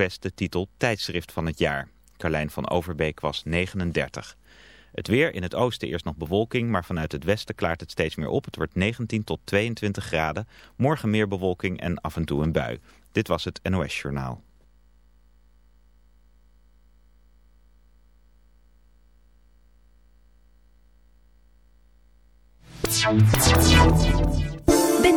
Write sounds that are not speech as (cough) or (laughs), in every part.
Quest de titel tijdschrift van het jaar. Carlijn van Overbeek was 39. Het weer in het oosten eerst nog bewolking, maar vanuit het westen klaart het steeds meer op. Het wordt 19 tot 22 graden. Morgen meer bewolking en af en toe een bui. Dit was het NOS Journaal.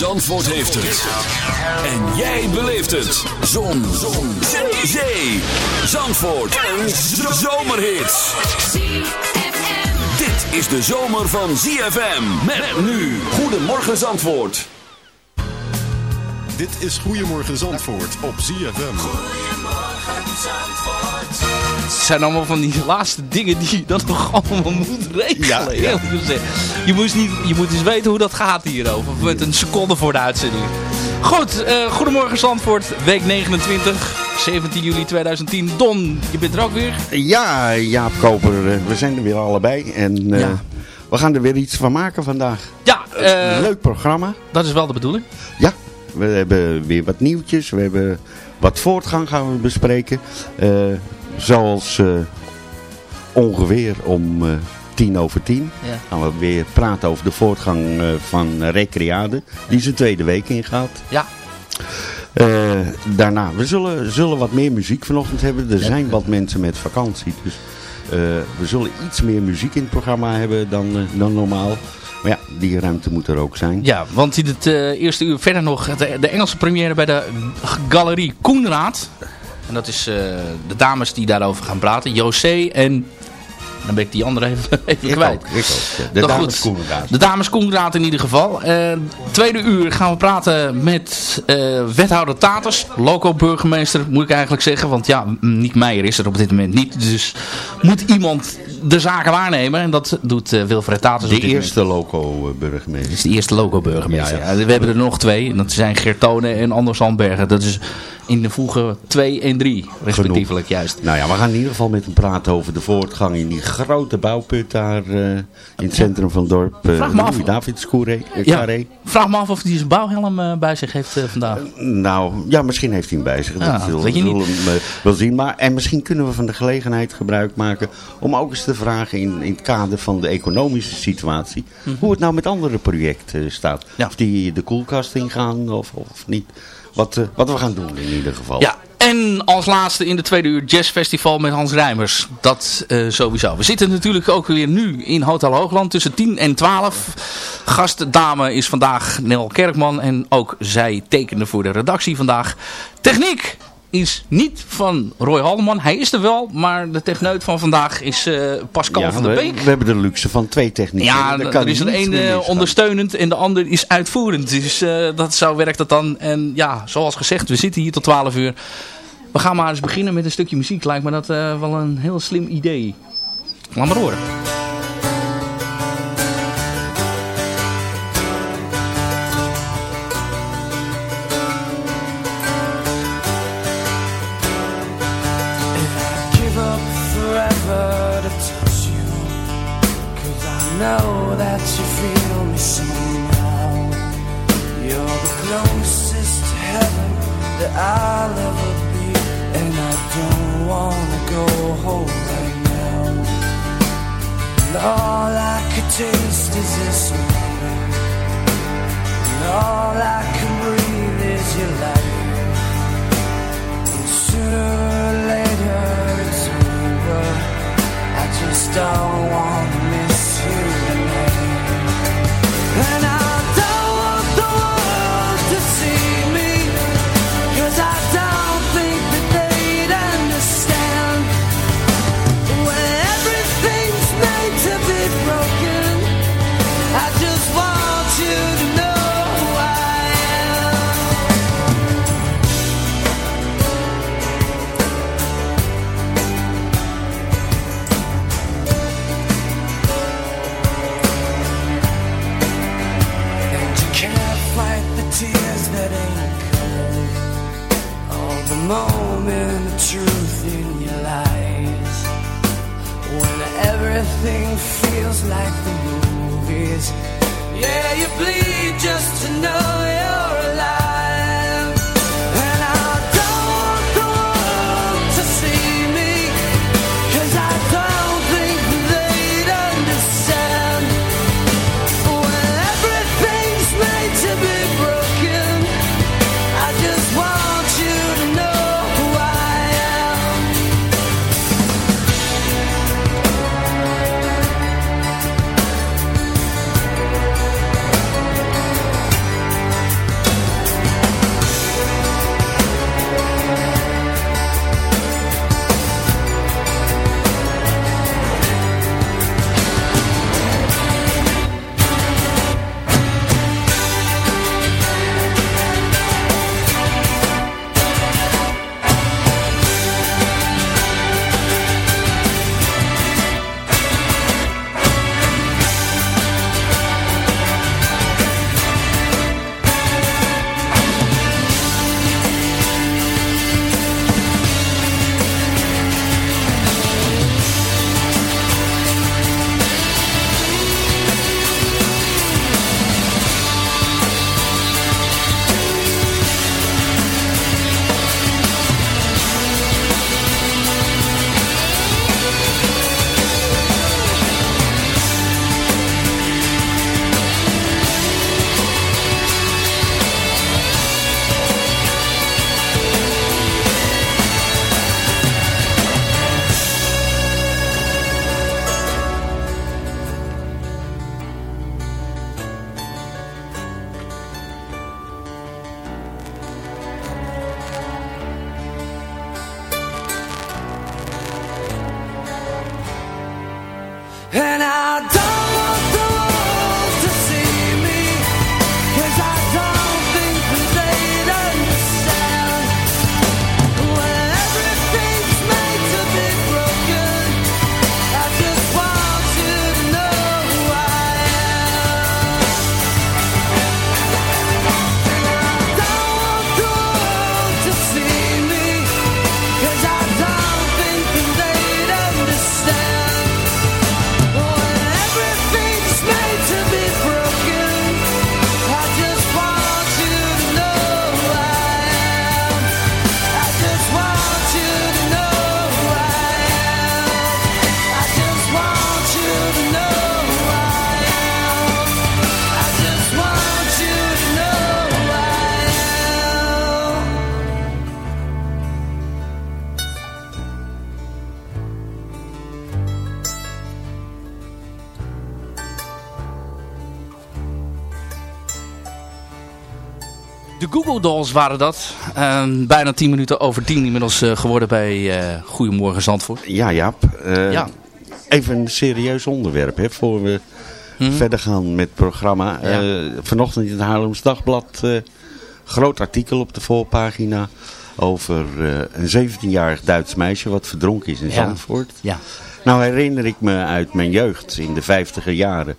Zandvoort heeft het. En jij beleeft het. Zon. Zon. Zee. Zee. Zandvoort. Een zomerhit. Dit is de zomer van ZFM. Met nu. Goedemorgen Zandvoort. Dit is Goedemorgen Zandvoort op ZFM. Het zijn allemaal van die laatste dingen die je dan nog allemaal moet regelen. Ja. Je, moet niet, je moet eens weten hoe dat gaat hierover. Met een seconde voor de uitzending. Goed, eh, goedemorgen Zandvoort. Week 29, 17 juli 2010. Don, je bent er ook weer. Ja, Jaap Koper, eh, we zijn er weer allebei. En eh, we gaan er weer iets van maken vandaag. Ja, leuk programma. dat is wel de bedoeling. Ja, we hebben weer wat nieuwtjes. We hebben wat voortgang gaan we bespreken. Eh, zoals eh, ongeveer om eh, tien over tien Ja. gaan we weer praten over de voortgang van Recreade. Die zijn tweede week ingaat. Ja, daarna, we zullen, zullen wat meer muziek vanochtend hebben. Er zijn wat mensen met vakantie. Dus we zullen iets meer muziek in het programma hebben dan, dan normaal. Maar ja, die ruimte moet er ook zijn. ja want in het eh, eerste uur verder nog de, de Engelse première bij de Galerie Koenraad. En dat is eh, de dames die daarover gaan praten. José en... Dan ben ik die andere even, (laughs) even ik kwijt. ook, ik ook. ja. De Nou, dames goed. Koenraad. De dames Koenraad in ieder geval. Eh, tweede uur gaan we praten met eh, wethouder Taters. Loco-burgemeester moet ik eigenlijk zeggen. Want ja, Niek Meijer is er op dit moment niet. Dus moet iemand de zaken waarnemen. En dat doet eh, Wilfred Taters. De eerste loco-burgemeester. Is de eerste loco-burgemeester. Ja, Ja, we hebben er nog twee. En dat zijn Gertone en Anders Sandbergen. Dat is in de voegen 2 en 3 respectievelijk juist. Nou ja, we gaan in ieder geval met hem praten over de voortgang in die grote bouwput daar eh, in het centrum van het dorp. Uh, Vraag me af. Davids Carré. Ja, vraag me af of hij zijn bouwhelm eh, bij zich heeft eh, vandaag. Nou, ja, misschien heeft hij hem bij zich. Ja, dat zullen weet je niet. hem, eh, wel zien. Maar, en misschien kunnen we van de gelegenheid gebruik maken om ook eens te vragen in, in het kader van de economische situatie. Hoe het nou met andere projecten staat. Mhm. Ja. Of die de koelkast ingaan of, of niet. Wat, eh, wat we gaan doen in ieder geval. Ja, en als laatste in de tweede uur jazzfestival met Hans Rijmers. Dat eh, sowieso. We zitten natuurlijk ook weer nu in Hotel Hoogland tussen 10 en 12. Gastdame is vandaag Nel Kerkman en ook zij tekende voor de redactie vandaag. Techniek is niet van Roy Haldeman. Hij is er wel, maar de techneut van vandaag is eh, Pascal Ja, van der Beek. we hebben de luxe van twee technieken. Ja, er kan is er niets één meer eh, ondersteunend en de ander is uitvoerend. Dus eh, dat, zo werkt dat dan. En ja, zoals gezegd, we zitten hier tot 12 uur. We gaan maar eens beginnen met een stukje muziek. Lijkt me dat wel een heel slim idee. Laat maar horen. all I could taste is this moment. And all I can breathe is your life. And sooner or later it's over. I just don't want De Google Dolls waren dat. Ehm, bijna 10 minuten over 10 inmiddels eh, geworden bij eh, Goedemorgen Zandvoort. Ja, Jaap. Eh, ja. Even een serieus onderwerp hè, voor we mhm. verder gaan met het programma. Vanochtend in het Haarlems Dagblad groot artikel op de voorpagina over een 17-jarig Duits meisje wat verdronken is in. Zandvoort. Ja. Nou herinner ik me uit mijn jeugd in de vijftiger jaren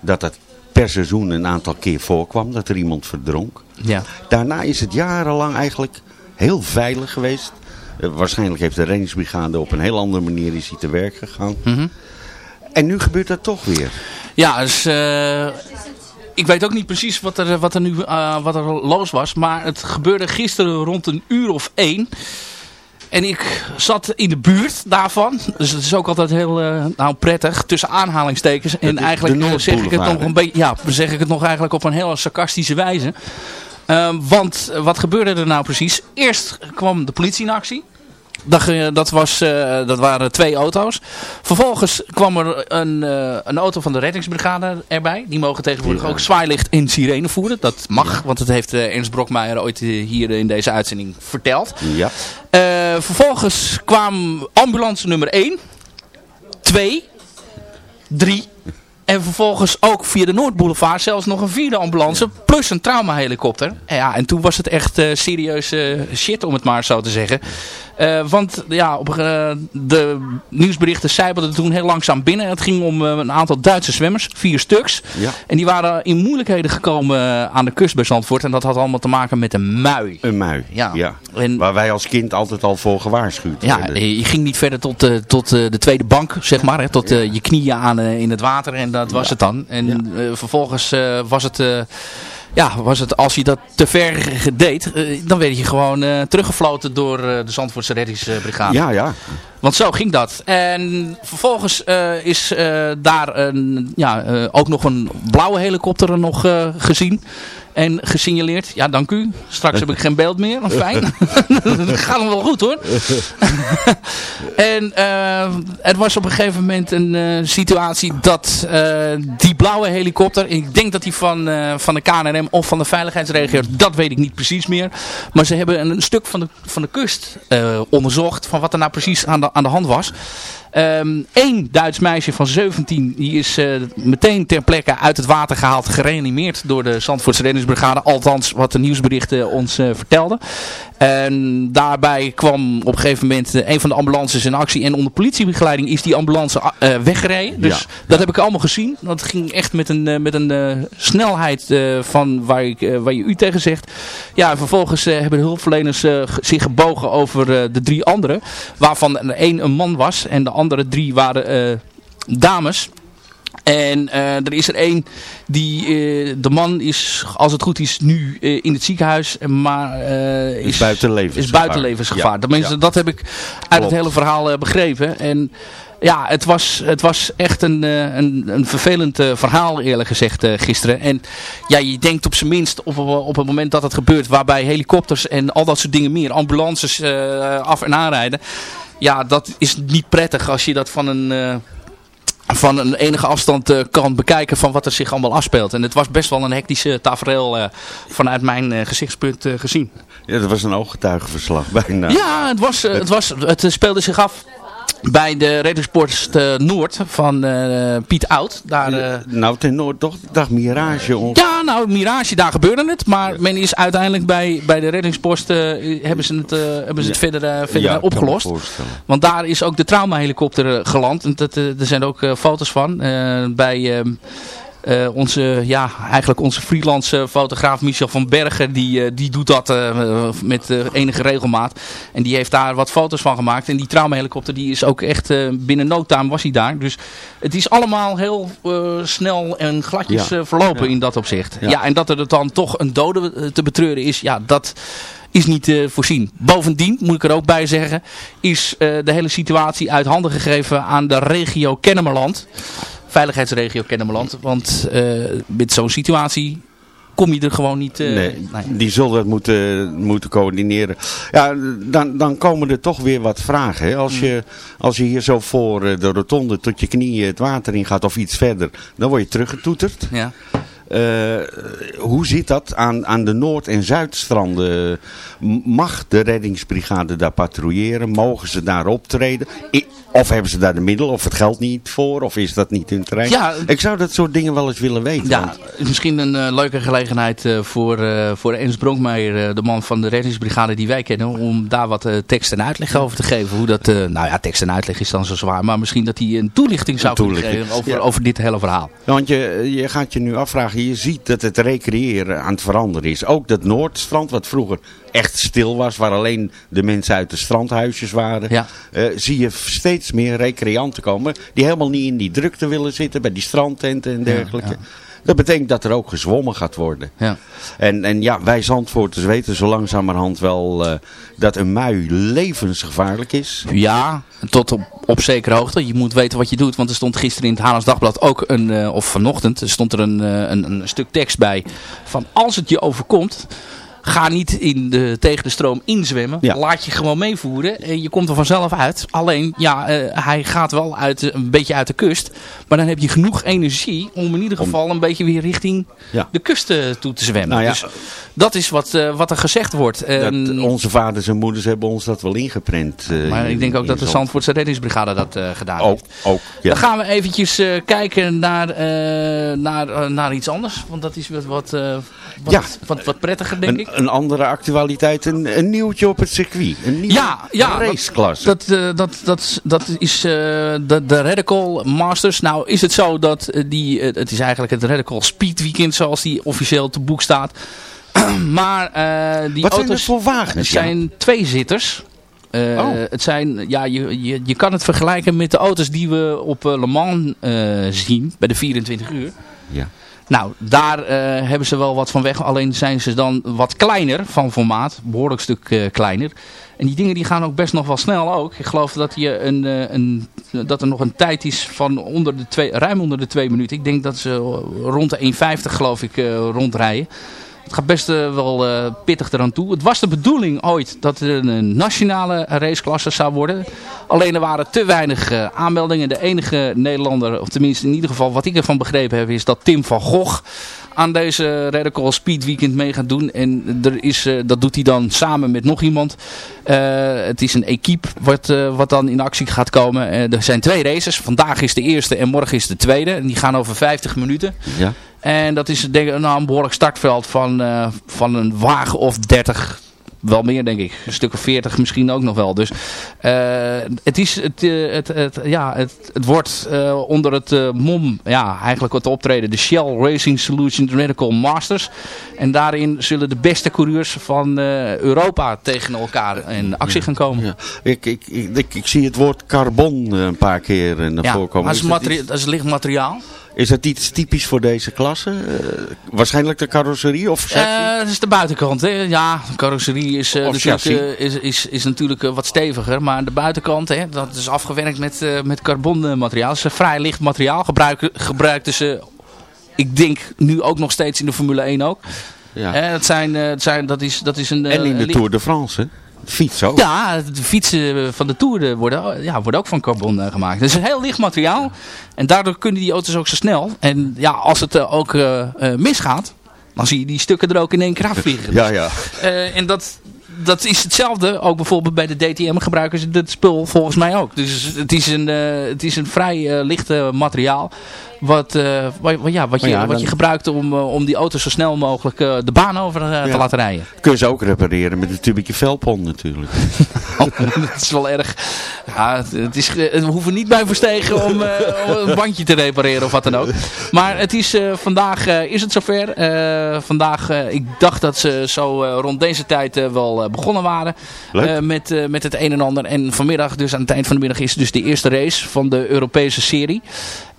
dat dat per seizoen een aantal keer voorkwam dat er iemand verdronk. Ja. Daarna is het jarenlang eigenlijk heel veilig geweest. Eh, waarschijnlijk heeft de reddingsbrigade op een heel andere manier is hij te werk gegaan. Mhm. En nu gebeurt dat toch weer. Ja, dus, eh, ik weet ook niet precies wat er, wat er nu eh, wat er los was. Maar het gebeurde gisteren rond een uur of één. En ik zat in de buurt daarvan. Dus het is ook altijd heel eh, nou, prettig. Tussen aanhalingstekens. En eigenlijk eh, zeg ik het nog een beetje. Ja, zeg ik het nog eigenlijk op een heel sarcastische wijze. Ehm, want eh, wat gebeurde er nou precies? Eerst kwam de politie in actie. Dat, ge- dat, was, eh, dat waren twee auto's. Vervolgens kwam er een, eh, een auto van de reddingsbrigade erbij. Die mogen tegenwoordig Ja. ook zwaailicht en sirene voeren. Dat mag, want dat heeft eh, Ernst Brokmeijer ooit eh, hier in deze uitzending verteld. Ja. Eh, vervolgens kwam ambulance nummer 1, 2, 3 en vervolgens ook via de Noordboulevard zelfs nog een vierde ambulance plus een traumahelikopter. En Ja, en toen was het echt eh serieuze shit om het maar zo te zeggen. Eh, want ja, op, eh, de nieuwsberichten zijpelden toen heel langzaam binnen. Het ging om eh, een aantal Duitse zwemmers, vier stuks. Ja. En die waren in moeilijkheden gekomen aan de kust bij Zandvoort. En dat had allemaal te maken met een mui. Een mui. Ja. En- Waar wij als kind altijd al voor gewaarschuwd Ja, werden. je ging niet verder tot, tot de tweede bank, zeg maar. Hè, tot je knieën aan in het water en dat was het dan. En vervolgens was het... ja, was het, als je dat te ver deed, eh, dan werd je gewoon eh, teruggefloten door eh, de Zandvoortse reddingsbrigade. Ja, ja. Want zo ging dat. En vervolgens is daar een, ja, ook nog een blauwe helikopter nog gezien. En gesignaleerd. Ja, dank u. Straks heb ik geen beeld meer. Fijn. (laughs) dat gaat nog wel goed hoor. (laughs) en eh, er was op een gegeven moment een eh, situatie dat eh, die blauwe helikopter, ik denk dat die van, eh, van de KNRM of van de veiligheidsregio, dat weet ik niet precies meer. Maar ze hebben een, een stuk van de, van de kust eh, onderzocht van wat er nou precies aan de, aan de hand was. Eén Duits meisje van 17 die is eh, meteen ter plekke uit het water gehaald, gereanimeerd door de Zandvoortse reddingsbrigade. Althans wat de nieuwsberichten ons eh, vertelden. En daarbij kwam op een gegeven moment eh, een van de ambulances in actie. En onder politiebegeleiding is die ambulance eh, weggereden. Dus Ja. dat heb ik allemaal gezien. Dat ging echt met een, eh, met een snelheid van waar, ik, waar je u tegen zegt. Ja, en vervolgens hebben de hulpverleners zich gebogen over de drie anderen. Waarvan er één een man was en de andere drie waren dames. En eh, er is er één die, eh, de man is, als het goed is, nu eh, in het ziekenhuis, maar eh, Is buiten levensgevaar. Is buiten levensgevaar. Ja, ja. dat heb ik uit Klopt. het hele verhaal begrepen. En ja, het was, het was echt een, een, een vervelend verhaal eerlijk gezegd gisteren. En ja, je denkt op zijn minst op, op het moment dat het gebeurt, waarbij helikopters en al dat soort dingen meer, ambulances af en aanrijden. Ja, dat is niet prettig als je dat van een... van een enige afstand eh, kan bekijken van wat er zich allemaal afspeelt. En het was best wel een hectische tafereel eh, vanuit mijn eh, gezichtspunt gezien. Ja, dat was een ooggetuigenverslag bijna. Ja, het, was, het, was, het speelde zich af bij de Reddersport eh, Noord van eh, Piet Oud. Daar, eh, Nou, ten noord toch? Dacht Mirage. Of... ja, nou, Mirage, daar gebeurde het. Maar men is uiteindelijk bij, bij de reddingspost, hebben ze het, hebben ze het verder, verder Ja, opgelost. Want daar is ook de traumahelikopter geland. En dat, er zijn ook foto's van. bij eh, onze, ja, eigenlijk onze freelance fotograaf Michel van Bergen. Die, eh, die doet dat eh, met enige regelmaat. En die heeft daar wat foto's van gemaakt. En die traumahelikopter die is ook echt binnen no time was hij daar. Dus het is allemaal heel snel en gladjes Ja. verlopen Ja. in dat opzicht. Ja. Ja. en dat er dan toch een dode te betreuren is. Ja, dat is niet eh, voorzien. Bovendien, moet ik er ook bij zeggen, is de hele situatie uit handen gegeven aan de regio Kennemerland. Veiligheidsregio Kennemerland. Want eh, met zo'n situatie kom je er gewoon niet... eh, nee, die zullen het moeten, moeten coördineren. Ja, dan, dan komen er toch weer wat vragen. Hè? Als, je, als je hier zo voor eh, de rotonde tot je knieën het water in gaat of iets verder, dan word je teruggetoeterd. Ja. Hoe zit dat aan, aan de Noord- en Zuidstranden? Mag de reddingsbrigade daar patrouilleren? Mogen ze daar optreden? I- of hebben ze daar de middelen of het geld niet voor? Of is dat niet hun terrein? Ja. Ik zou dat soort dingen wel eens willen weten. Ja, want- misschien een eh, leuke gelegenheid eh, voor, eh voor Ernst Bronkmeijer, de man van de reddingsbrigade die wij kennen, om daar wat tekst en uitleg over te geven. Hoe dat, nou ja, tekst en uitleg is dan zo zwaar, maar misschien dat hij een toelichting zou Een kunnen geven over, ja. over dit hele verhaal. Want je, je gaat je nu afvragen, je ziet dat het recreëren aan het veranderen is. Ook dat Noordstrand, wat vroeger echt stil was, waar alleen de mensen uit de strandhuisjes waren, Ja. eh, zie je steeds meer recreanten komen die helemaal niet in die drukte willen zitten, bij die strandtenten en dergelijke. ja. Dat betekent dat er ook gezwommen gaat worden. Ja. En, en ja, wij Zandvoorters weten zo langzamerhand wel eh, dat een mui levensgevaarlijk is. Ja, tot op, op zekere hoogte. Je moet weten wat je doet. Want er stond gisteren in het Haarlands Dagblad ook een, eh, of vanochtend, er stond er een, een, een stuk tekst bij. Van als het je overkomt, ga niet in de, tegen de stroom inzwemmen. Ja. Laat je gewoon meevoeren. En je komt er vanzelf uit. Alleen, ja, eh, hij gaat wel uit, eh, een beetje uit de kust. Maar dan heb je genoeg energie om in ieder geval een beetje weer richting Ja. de kust eh, toe te zwemmen. Nou ja, dus dat is wat, wat er gezegd wordt. Dat, onze vaders en moeders hebben ons dat wel ingeprent. maar in- ik denk ook dat de Zandvoort. Zandvoortse reddingsbrigade dat gedaan Ook, heeft. ook ja. Dan gaan we eventjes kijken naar, naar, naar iets anders. Want dat is wat, wat, wat, wat, wat prettiger, denk Een, ik. Een andere actualiteit, een, een nieuwtje op het circuit. Een nieuwe Ja, ja, raceklasse. Dat, eh, dat, dat, dat is eh, de, de Radical Masters. Nou is het zo dat eh, die, het is eigenlijk het Radical Speed Weekend zoals die officieel te boek staat. (clears throat) maar eh, die Wat zijn auto's dat voor wagens? het Ja? zijn twee zitters. Oh. Het zijn, ja, je, je, je kan het vergelijken met de auto's die we op Le Mans zien bij de 24 uur. Ja. Nou, daar eh, hebben ze wel wat van weg. Alleen zijn ze dan wat kleiner van formaat. Behoorlijk stuk eh, kleiner. En die dingen die gaan ook best nog wel snel ook. Ik geloof dat, je een, eh, een, dat er nog een tijd is van onder de twee, ruim onder de twee minuten. Ik denk dat ze rond de 1,50 geloof ik rondrijden. Het gaat best eh, wel eh, pittig eraan toe. Het was de bedoeling ooit dat er een nationale raceklasse zou worden. Alleen er waren te weinig eh, aanmeldingen. De enige Nederlander, of tenminste in ieder geval wat ik ervan begrepen heb, is dat Tim van Gogh aan deze Radical Speed Weekend mee gaat doen. En er is, dat doet hij dan samen met nog iemand. Het is een equipe wat, wat dan in actie gaat komen. Er zijn twee races. Vandaag is de eerste en morgen is de tweede. En die gaan over 50 minuten. Ja. En dat is denk ik nou, een behoorlijk startveld van, eh, van een wagen of 30. Wel meer denk ik. Een stuk of 40 misschien ook nog wel. Dus eh, het, is, het, eh, het, het, ja, het, het wordt onder het mom, ja, eigenlijk wat optreden. De Shell Racing Solutions Radical Masters. En daarin zullen de beste coureurs van Europa tegen elkaar in actie gaan komen. Ja. Ik, ik, ik, ik, ik zie het woord carbon een paar keer eh, naar Ja, voren komen. dat is, dat is licht materiaal. Is dat iets typisch voor deze klasse? Eh, waarschijnlijk de carrosserie of chassis? Eh, dat is de buitenkant. Hè? Ja, de carrosserie is, eh, natuurlijk, is, is, is natuurlijk wat steviger. Maar de buitenkant, hè, dat is afgewerkt met, met carbonmateriaal. Het is een vrij licht materiaal. Gebruikten ze, ik denk, nu ook nog steeds in de Formule 1 ook. ja. Het zijn, het zijn, dat, is, dat is een... en in de licht- Tour de France, hè? Fiets ook. Ja, de fietsen van de Tour eh, worden, ja, worden ook van carbon eh, gemaakt. Het is een heel licht materiaal. En daardoor kunnen die auto's ook zo snel. En ja, als het eh, ook eh, eh, misgaat, dan zie je die stukken er ook in één keer afvliegen. Ja, ja. Eh, en dat, dat is hetzelfde. Ook bijvoorbeeld bij de DTM gebruiken ze dit spul volgens mij ook. Dus het is een, eh, het is een vrij eh, licht eh, materiaal. Wat, eh, wat, wat- ja, wat, je, wat je gebruikt om, eh, om die auto zo snel mogelijk eh, de baan over te laten rijden. Kun je ze ook repareren met een tubetje Velpon natuurlijk. (laughs) dat is wel erg. Ja, het, is, we hoeven niet bij verstegen om, om een bandje te repareren of wat dan ook. Maar het is, vandaag is het zover. Vandaag, ik dacht dat ze zo rond deze tijd wel begonnen waren. Met, met het een en ander. En vanmiddag, dus aan het eind van de middag, is dus de eerste race van de Europese serie.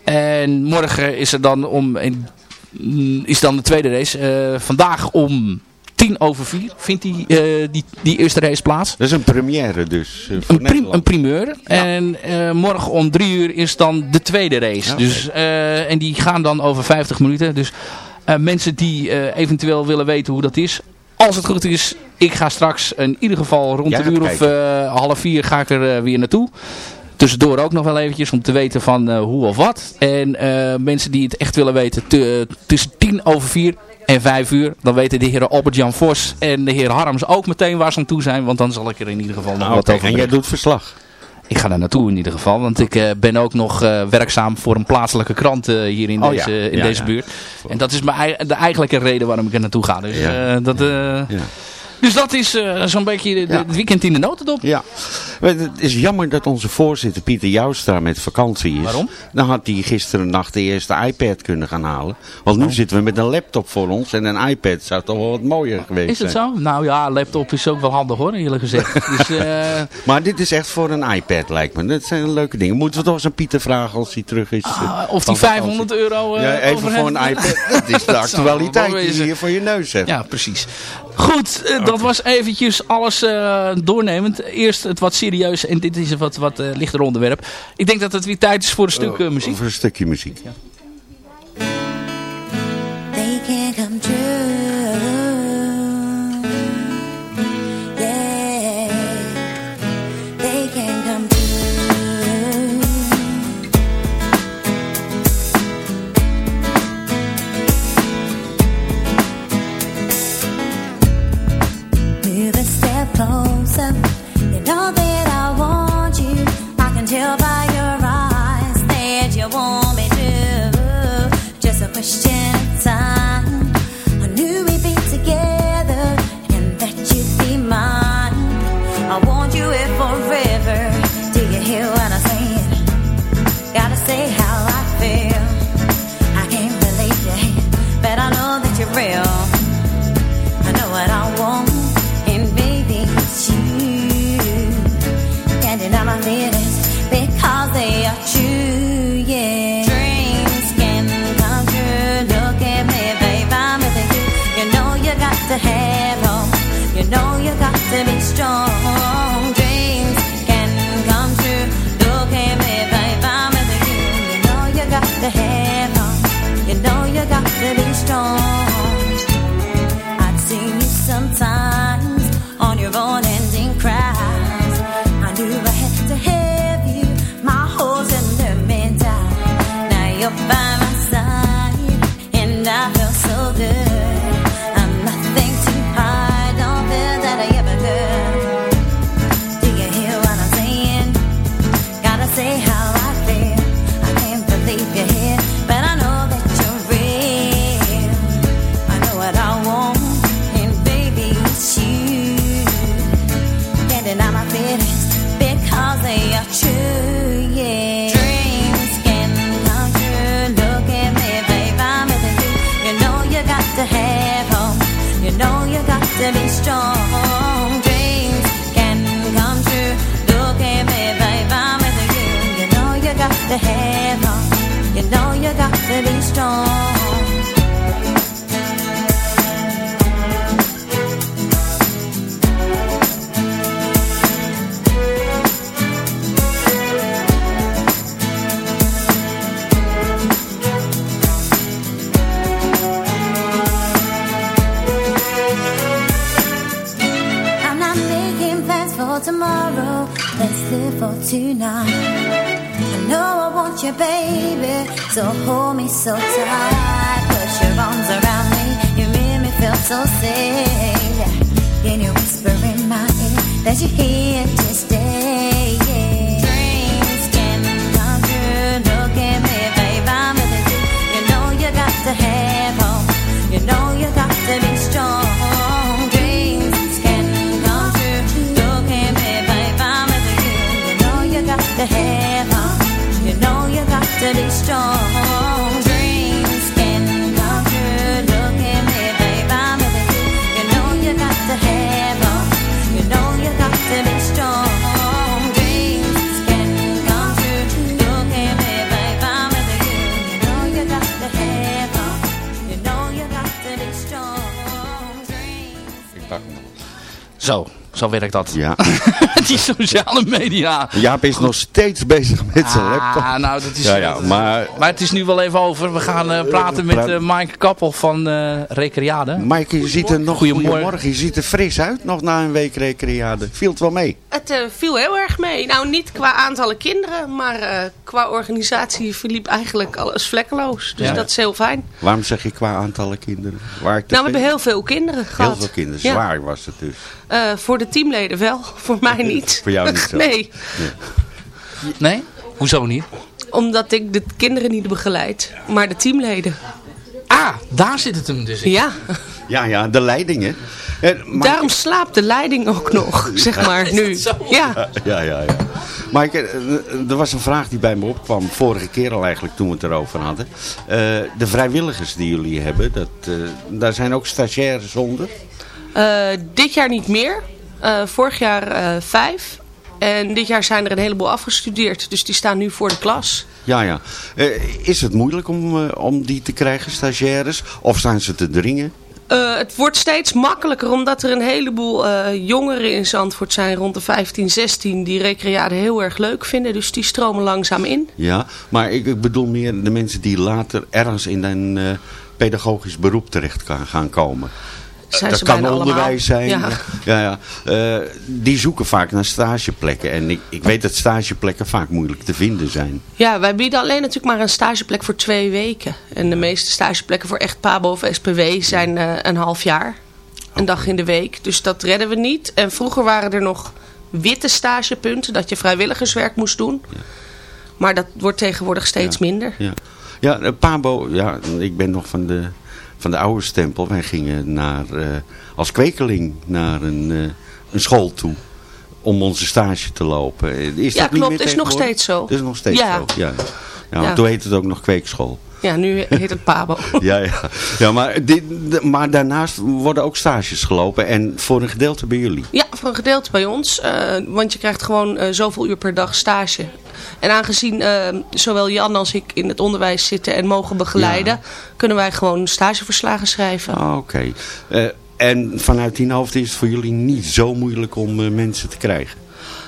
En morgen is er dan om... in- mm, is dan de tweede race. Eh, vandaag om tien over vier vindt die, eh, die, die eerste race plaats. Dat is een première dus eh, Een, prim, Nederland. een primeur. En morgen om drie uur is dan de tweede race. Ja, dus, en die gaan dan over 50 minuten. Dus mensen die eventueel willen weten hoe dat is. Als het goed is, ik ga straks in ieder geval rond gaat uur of half vier ga ik er weer naartoe. Tussendoor ook nog wel eventjes om te weten van eh, hoe of wat. En eh, mensen die het echt willen weten tu- tussen tien over vier en vijf uur. Dan weten de heren Albert-Jan Vos en de heer Harms ook meteen waar ze aan toe zijn. Want dan zal ik er in ieder geval nog Ah, wat oké. over En jij doet verslag. Ik ga daar naartoe in ieder geval. Want ik eh, ben ook nog eh, werkzaam voor een plaatselijke krant eh, hier in Oh, deze, ja. in Ja, deze ja. buurt. En dat is mijn, de eigenlijke reden waarom ik er naartoe ga. Dus eh, dat... eh. Dus dat is eh, zo'n beetje de- de- Ja. het weekend in de notendop. Ja, het is jammer dat onze voorzitter Pieter Joustra met vakantie is. Waarom? Dan had hij gisteren nacht de eerste iPad kunnen gaan halen. Want Oh. nu zitten we met een laptop voor ons en een iPad zou toch wel wat mooier geweest Is het zijn. zo? Nou ja, laptop is ook wel handig hoor, eerlijk gezegd. (laughs) Dus, eh, Maar dit is echt voor een iPad lijkt me. Dat zijn leuke dingen. Moeten we toch eens aan Pieter vragen als hij terug is? eh, ah, of die van 500 euro eh Ja, even voor een iPad. Dat is de (laughs) actualiteit die je hier voor je neus hebt. Ja, precies. Goed, eh, dat was eventjes alles eh, doornemend. Eerst het wat serieus en dit is een wat, wat eh, lichter onderwerp. Ik denk dat het weer tijd is voor een stuk eh, muziek. Voor een stukje muziek. they be strong. I'm not making plans for tomorrow. Let's live for tonight. You, baby. So hold me so tight. Put your arms around me. You make me feel so safe. Can you whisper in my ear that you're here to Zo, werkt dat. Ja. (laughs) Die sociale media. Jaap is nog steeds bezig met zijn laptop. Ah, nou, dat is, Ja, ja, maar maar het is nu wel even over. We gaan eh, praten met eh, Mike Kappel van eh Recreade. Maaike, je ziet er nog Goedemorgen. goedemorgen. Je ziet er fris uit nog na een week recreade. Viel het wel mee? Het eh, viel heel erg mee. Nou, niet qua aantallen kinderen, maar eh, qua organisatie verliep eigenlijk alles vlekkeloos. Dus Ja. dat is heel fijn. Waarom zeg je qua aantallen kinderen? Waar ik Nou, we hebben heel veel kinderen gehad. Heel veel kinderen. Ja. Zwaar was het dus. Eh, voor de teamleden wel, voor mij niet. Voor jou niet (laughs) zo. nee, Nee? Hoezo niet? omdat ik de kinderen niet begeleid, maar de teamleden. Ah, daar zit het hem dus in. Ja. Ja, ja, de leiding hè. Daarom slaapt de leiding ook nog, (laughs) zeg maar, nu. (laughs) Ja. Ja, ja, ja. Maar ik, eh, er was een vraag die bij me opkwam, vorige keer al eigenlijk toen we het erover hadden. Eh, de vrijwilligers die jullie hebben, dat, eh, daar zijn ook stagiaires onder? Eh, dit jaar niet meer. Eh, vorig jaar eh, vijf. En dit jaar zijn er een heleboel afgestudeerd. Dus die staan nu voor de klas. Ja, ja. Eh, is het moeilijk om, om die te krijgen, stagiaires? Of zijn ze te dringen? Het wordt steeds makkelijker omdat er een heleboel jongeren in Zandvoort zijn rond de 15, 16 die recreade heel erg leuk vinden. Dus die stromen langzaam in. Ja, maar ik, ik bedoel meer de mensen die later ergens in een pedagogisch beroep terecht kan gaan komen. Zijn dat ze kan onderwijs allemaal. zijn. Ja. Ja. Ja, Eh, die zoeken vaak naar stageplekken. En ik, ik weet dat stageplekken vaak moeilijk te vinden zijn. Ja, wij bieden alleen natuurlijk maar een stageplek voor twee weken. En de meeste stageplekken voor echt PABO of SPW zijn eh, een half jaar. Een dag in de week. Dus dat redden we niet. En vroeger waren er nog witte stagepunten. Dat je vrijwilligerswerk moest doen. Maar dat wordt tegenwoordig steeds minder. Ja, ja eh, Pabo, ja, ik ben nog van de, van de oude stempel. Wij gingen naar, eh, als kwekeling naar een, eh, een school toe. Om onze stage te lopen. Is Ja, dat niet klopt. meer Is nog steeds zo. Dat is nog steeds Ja. zo, ja. Ja. toen heette het ook nog kweekschool. Ja, nu heet het PABO. (laughs) Ja, ja. ja maar, dit, maar daarnaast worden ook stages gelopen. En voor een gedeelte bij jullie. Ja, voor een gedeelte bij ons. eh, want je krijgt gewoon eh, zoveel uur per dag stage. En aangezien eh, zowel Jan als ik in het onderwijs zitten en mogen begeleiden... kunnen wij gewoon stageverslagen schrijven. Ah, Oké. En vanuit die hoofd is het voor jullie niet zo moeilijk om mensen te krijgen.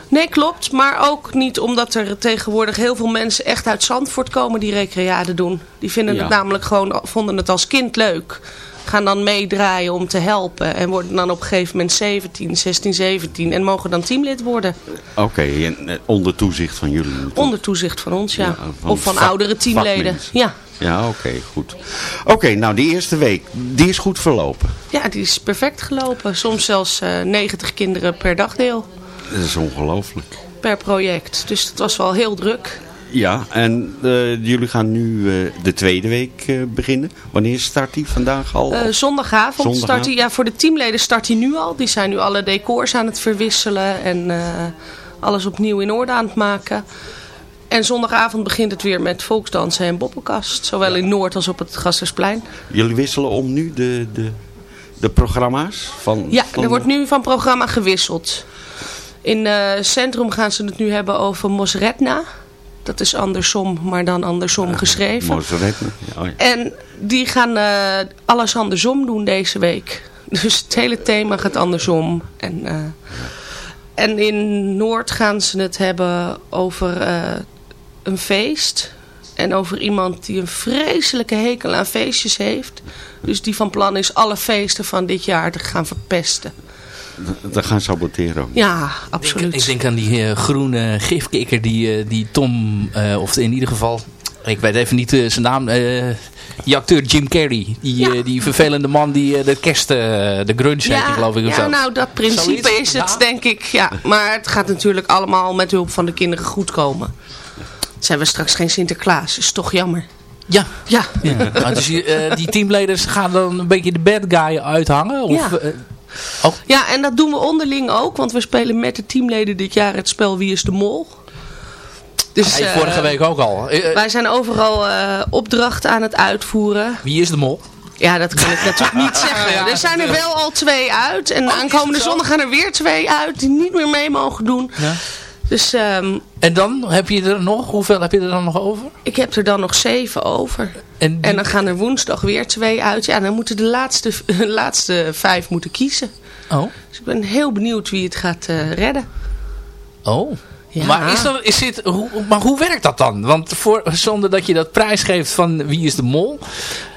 Nee, klopt. Maar ook niet omdat er tegenwoordig heel veel mensen echt uit Zandvoort komen die recreade doen. Die vinden Ja. het namelijk gewoon, vonden het als kind leuk. Gaan dan meedraaien om te helpen. En worden dan op een gegeven moment 17, 16, 17. En mogen dan teamlid worden. Oké, en eh, onder toezicht van jullie. Onder toezicht van ons, ja. Ja, van of van oudere teamleden. vakmensen. Ja. Ja, oké, goed. Oké, nou die eerste week, die is goed verlopen. ja, die is perfect gelopen. Soms zelfs eh 90 kinderen per dagdeel. Dat is ongelooflijk. Per project. Dus dat was wel heel druk. Ja, en eh, jullie gaan nu eh, de tweede week eh, beginnen. Wanneer start die? Vandaag al? Zondagavond, Zondagavond. start hij. Ja, voor de teamleden start hij nu al. Die zijn nu alle decors aan het verwisselen en alles opnieuw in orde aan het maken. En zondagavond begint het weer met volksdansen en boppenkast. Zowel in Noord als op het Gastersplein. Jullie wisselen om nu de, de, de programma's? Van, Ja, van- er wordt nu van programma gewisseld. In eh Centrum gaan ze het nu hebben over Mosretna. Dat is andersom, maar dan andersom geschreven. Mozaretne. Ja, oh ja. En die gaan eh, alles andersom doen deze week. (laughs) Dus het hele thema gaat andersom. En, eh, en in Noord gaan ze het hebben over een feest. En over iemand die een vreselijke hekel aan feestjes heeft. Dus die van plan is alle feesten van dit jaar te gaan verpesten. Dat gaan saboteren ook. Ja, absoluut. Ik denk aan die eh, groene gifkikker die, eh, die Tom, eh, of in ieder geval, ik weet even niet eh, zijn naam, eh, die acteur Jim Carrey. Die, eh, die vervelende man die eh, de kerst, eh, de grunge heet die, geloof ik of ja zo. nou dat principe Zoiets? is het Ja. denk ik. Ja. Maar het gaat natuurlijk allemaal met hulp van de kinderen goed komen. Zijn we straks geen Sinterklaas, is toch jammer. Ja. Ja. Ja. Nou, dus die, eh, die teamleiders gaan dan een beetje de bad guy uithangen? Of, Ja. Eh, Ja, en dat doen we onderling ook. Want we spelen met de teamleden dit jaar het spel Wie is de Mol. Dus, eh, vorige week ook al. Eh, eh, Wij zijn overal eh, opdrachten aan het uitvoeren. wie is de mol? Ja, dat kan ik natuurlijk niet (laughs) zeggen. Ja, er zijn er wel al twee uit. En Oh, aankomende zondag gaan er weer twee uit die niet meer mee mogen doen. Ja. Dus ehm, En dan heb je er nog, hoeveel heb je er dan nog over? ik heb er dan nog zeven over. En, En dan gaan er woensdag weer twee uit. Ja, dan moeten de laatste, de (laughs) laatste vijf moeten kiezen. Oh. Dus ik ben heel benieuwd wie het gaat eh, redden. Oh. Ja. Maar, is dat, is dit, hoe, maar hoe werkt dat dan? Want voor, zonder dat je dat prijsgeeft van wie is de mol...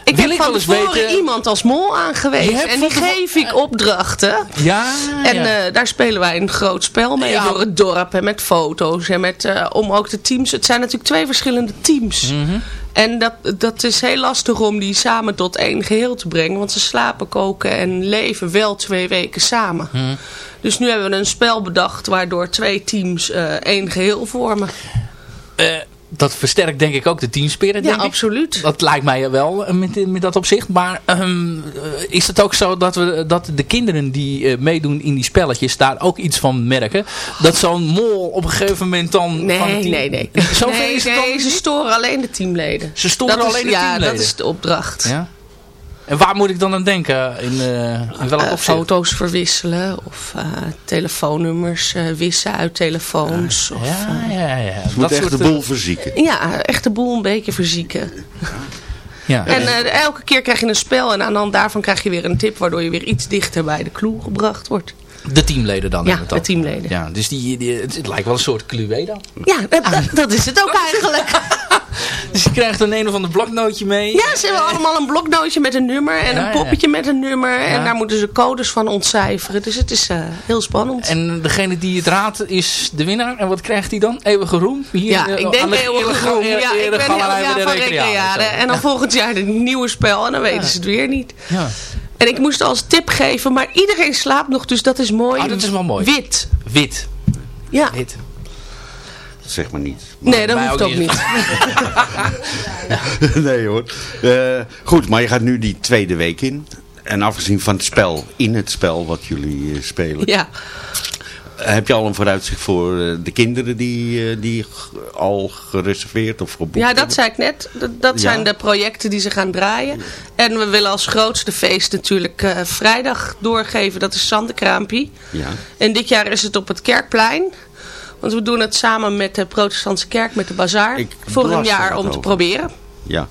Ik wil ik van eens tevoren weten... iemand als mol aangewezen. En die geef ik opdrachten. Ja, En ja. eh, daar spelen wij een groot spel mee Ja. door het dorp. En met foto's. En met, eh, om ook de teams... Het zijn natuurlijk twee verschillende teams. Mhm. En dat, dat is heel lastig om die samen tot één geheel te brengen. Want ze slapen, koken en leven wel twee weken samen. Mhm. Dus nu hebben we een spel bedacht waardoor twee teams eh, één geheel vormen. Eh, dat versterkt denk ik ook de teamspirit. Ja, ik. absoluut. Dat lijkt mij wel eh, met, met dat opzicht. Maar ehm, eh, is het ook zo dat, we, dat de kinderen die eh, meedoen in die spelletjes daar ook iets van merken? Dat zo'n mol op een gegeven moment dan... van Nee, team- nee, nee. Zover nee, is het dan nee, ze storen alleen de teamleden. Ze storen Dat is- alleen de ja, teamleden? dat is de opdracht. Ja? En waar moet ik dan aan denken? In, eh, in welk Eh, foto's verwisselen of eh, telefoonnummers eh, wissen uit telefoons. of, Ja, ja, ja. Het moet echt de boel verzieken. ja, echt de boel een beetje verzieken. Ja. En eh, elke keer krijg je een spel en aan de hand daarvan krijg je weer een tip waardoor je weer iets dichter bij de clue gebracht wordt. De teamleden dan? Ja, de dan. teamleden. Ja, dus die, die, het, het lijkt wel een soort Cluedo. Ja, dat, dat, dat is het ook eigenlijk. (laughs) Dus je krijgt een een of ander bloknootje mee. Ja, ze hebben allemaal een bloknootje met een nummer en Ja, een poppetje met een nummer. Ja. En daar moeten ze codes van ontcijferen. Dus het is eh, heel spannend. En degene die het raadt is de winnaar. En wat krijgt hij dan? Eeuwige roem? Hier, ja, eh, ik aan denk de eeuwige groen. Ja, ik ben heel jaar van Recreade, zo. En dan volgend jaar een nieuwe spel en dan weten ze het weer niet. Ja. En ik moest als tip geven, maar iedereen slaapt nog, dus dat is mooi. Ah, dat is wel mooi. Wit. Wit. Ja. Wit. Zeg maar niet. Nee, dat hoeft ook ook niet. niet. (laughs) nee hoor. Eh, goed, maar je gaat nu die tweede week in. En afgezien van het spel, in het spel wat jullie eh, spelen. Ja. Heb je al een vooruitzicht voor eh, de kinderen die, eh, die al gereserveerd of geboekt Ja, dat hebben? zei ik net. Dat, dat Ja. zijn de projecten die ze gaan draaien. En we willen als grootste feest natuurlijk eh, vrijdag doorgeven. Dat is Zandekraampie. Ja. En dit jaar is het op het Kerkplein. Want we doen het samen met de protestantse kerk, met de bazaar. Ik Voor een jaar om te proberen. Ja.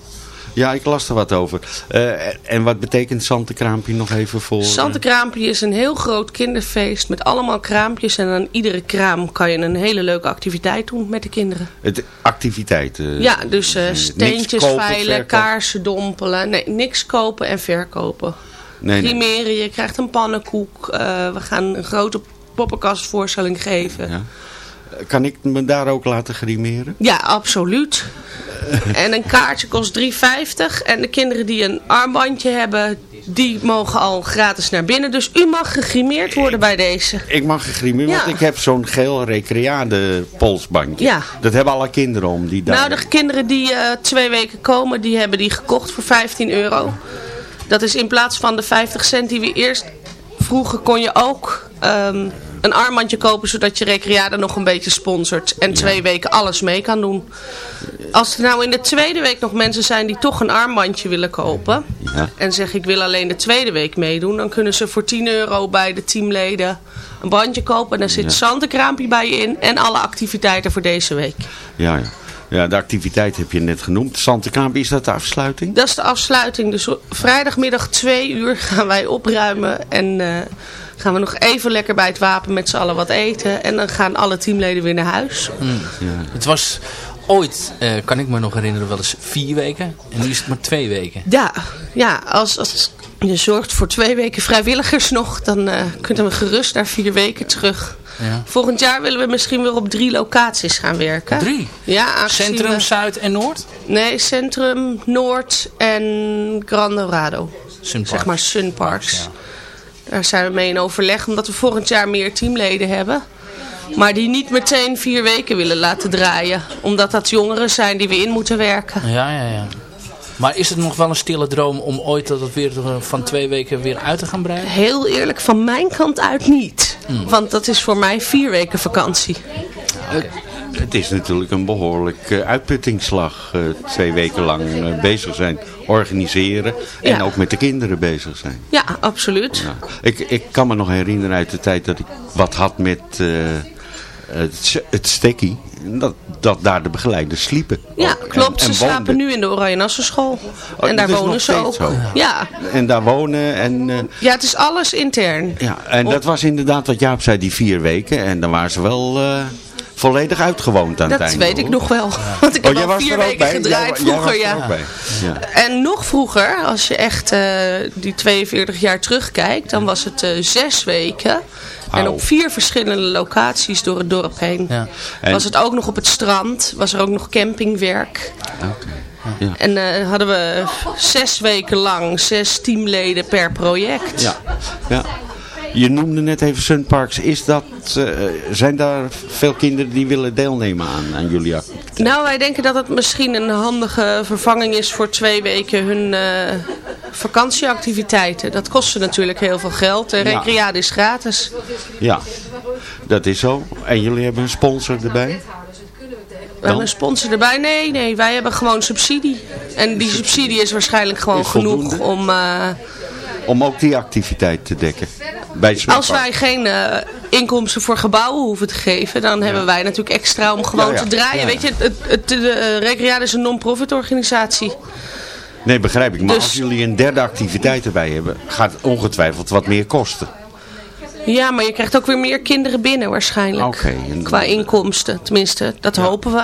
Ja, ik las er wat over. Eh, en wat betekent Santekraampje nog even voor... eh, Zandekraampie is een heel groot kinderfeest met allemaal kraampjes. En aan iedere kraam kan je een hele leuke activiteit doen met de kinderen. het activiteiten. Ja, dus eh, steentjes kopen, veilen, verkopen. kaarsen dompelen. Nee, niks kopen en verkopen. Nee, nee. Grimeren, je krijgt een pannenkoek. eh, we gaan een grote poppenkastvoorstelling geven. Ja. Kan ik me daar ook laten grimeren? Ja, absoluut. (laughs) En een kaartje kost 3,50. En de kinderen die een armbandje hebben, die mogen al gratis naar binnen. Dus u mag gegrimeerd worden bij deze. Ik mag gegrimeerd, Ja. want ik heb zo'n geel recreade polsbandje. Ja. Dat hebben alle kinderen om die daar... Nou, de kinderen die eh, twee weken komen, die hebben die gekocht voor 15 euro. Dat is in plaats van de 50 cent die we eerst vroegen, kon je ook ehm, een armbandje kopen, zodat je Recreade nog een beetje sponsort. En twee weken alles mee kan doen. Als er nou in de tweede week nog mensen zijn die toch een armbandje willen kopen. Ja. En zeggen ik wil alleen de tweede week meedoen. Dan kunnen ze voor 10 euro bij de teamleden een bandje kopen. En daar zit Ja. Bij je in. En alle activiteiten voor deze week. Ja, ja. ja, de activiteit heb je net genoemd. Santekraampje, is dat de afsluiting? Dat is de afsluiting. Dus vrijdagmiddag twee uur gaan wij opruimen. En eh, gaan we nog even lekker bij het wapen met z'n allen wat eten. En dan gaan alle teamleden weer naar huis. Het was ooit, eh, kan ik me nog herinneren, wel eens vier weken. En nu is het maar twee weken. Ja, ja als, als je zorgt voor twee weken vrijwilligers nog. Dan eh, kunnen we gerust naar vier weken terug. Ja. Volgend jaar willen we misschien weer op drie locaties gaan werken. Drie? Ja, Centrum, we- Zuid en Noord? Nee, Centrum, Noord en Gran Dorado. Sunparks. Zeg maar Sunparks. Daar zijn we mee in overleg, omdat we volgend jaar meer teamleden hebben. Maar die niet meteen vier weken willen laten draaien. Omdat dat jongeren zijn die we in moeten werken. Ja, ja, ja. Maar is het nog wel een stille droom om ooit dat weer van twee weken weer uit te gaan breiden? Heel eerlijk, van mijn kant uit niet. Hmm. Want dat is voor mij vier weken vakantie. Het is natuurlijk een behoorlijk eh, uitputtingsslag. eh, twee weken lang eh, bezig zijn, organiseren. En Ja. ook met de kinderen bezig zijn. Ja, absoluut. Ja. Ik, ik kan me nog herinneren uit de tijd dat ik wat had met het, het stekkie. Dat, dat daar de begeleiders sliepen. Ja, klopt. En- en ze slapen nu in de Oranje Nassenschool. Oh, en daar wonen ze ook. zo. Ja. En daar wonen en... ja, het is alles intern. Ja, en dat was inderdaad wat Jaap zei, die vier weken. En dan waren ze wel volledig uitgewoond aan Dat het einde. weet ik nog wel. (laughs) Want ik Oh, heb jij al was vier er weken bij? gedraaid Jij wa- jij vroeger, was er ja. ook bij. Ja. En nog vroeger, als je echt eh, die 42 jaar terugkijkt, dan was het eh, zes weken. En op vier verschillende locaties door het dorp heen. Ja. En- Was het ook nog op het strand, was er ook nog campingwerk. Ja. En eh, hadden we zes weken lang zes teamleden per project. Ja, ja. Je noemde net even Sunparks. Is dat, eh, zijn daar veel kinderen die willen deelnemen aan, aan jullie? Nou, wij denken dat het misschien een handige vervanging is voor twee weken hun eh, vakantieactiviteiten. Dat kostte natuurlijk heel veel geld. En Ja. recreade is gratis. Ja, dat is zo. En jullie hebben een sponsor erbij? We hebben een sponsor erbij. Nee, nee, wij hebben gewoon subsidie. En die subsidie is waarschijnlijk gewoon Is genoeg om... eh, Om ook die activiteit te dekken. Bij het als wij geen eh, inkomsten voor gebouwen hoeven te geven, dan hebben wij natuurlijk extra om gewoon Ja, ja. te draaien. Ja, Weet je, het, het, de eh, Recreade is een non-profit organisatie. Nee, begrijp ik. Maar Dus- als jullie een derde activiteit erbij hebben, gaat het ongetwijfeld wat meer kosten. Ja, maar je krijgt ook weer meer kinderen binnen waarschijnlijk. Oké. en- Qua inkomsten, tenminste. Dat hopen we.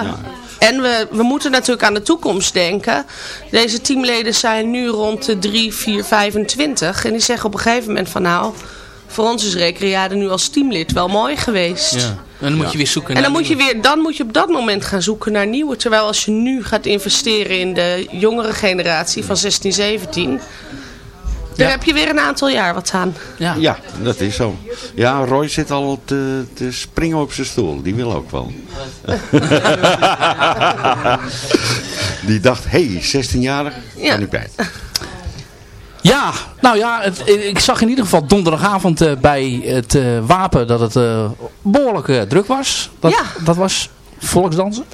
En we, we moeten natuurlijk aan de toekomst denken. Deze teamleden zijn nu rond de 3, 4, 25. En die zeggen op een gegeven moment van nou... Voor ons is Recreade nu als teamlid wel mooi geweest. Ja. En dan moet je weer zoeken En dan naar moet, je weer, dan moet je op dat moment gaan zoeken naar nieuwe. Terwijl als je nu gaat investeren in de jongere generatie van 16, 17... Daar heb je weer een aantal jaar wat aan. Ja. Ja, dat is zo. Ja, Roy zit al te, te springen op zijn stoel. Die wil ook wel. (laughs) Die dacht, hé, hey, 16-jarig, Ja. kan ik bij. Ja, nou ja, het, ik zag in ieder geval donderdagavond eh, bij het eh, Wapen dat het eh, behoorlijk eh, druk was. Dat, Ja. dat was volksdansen.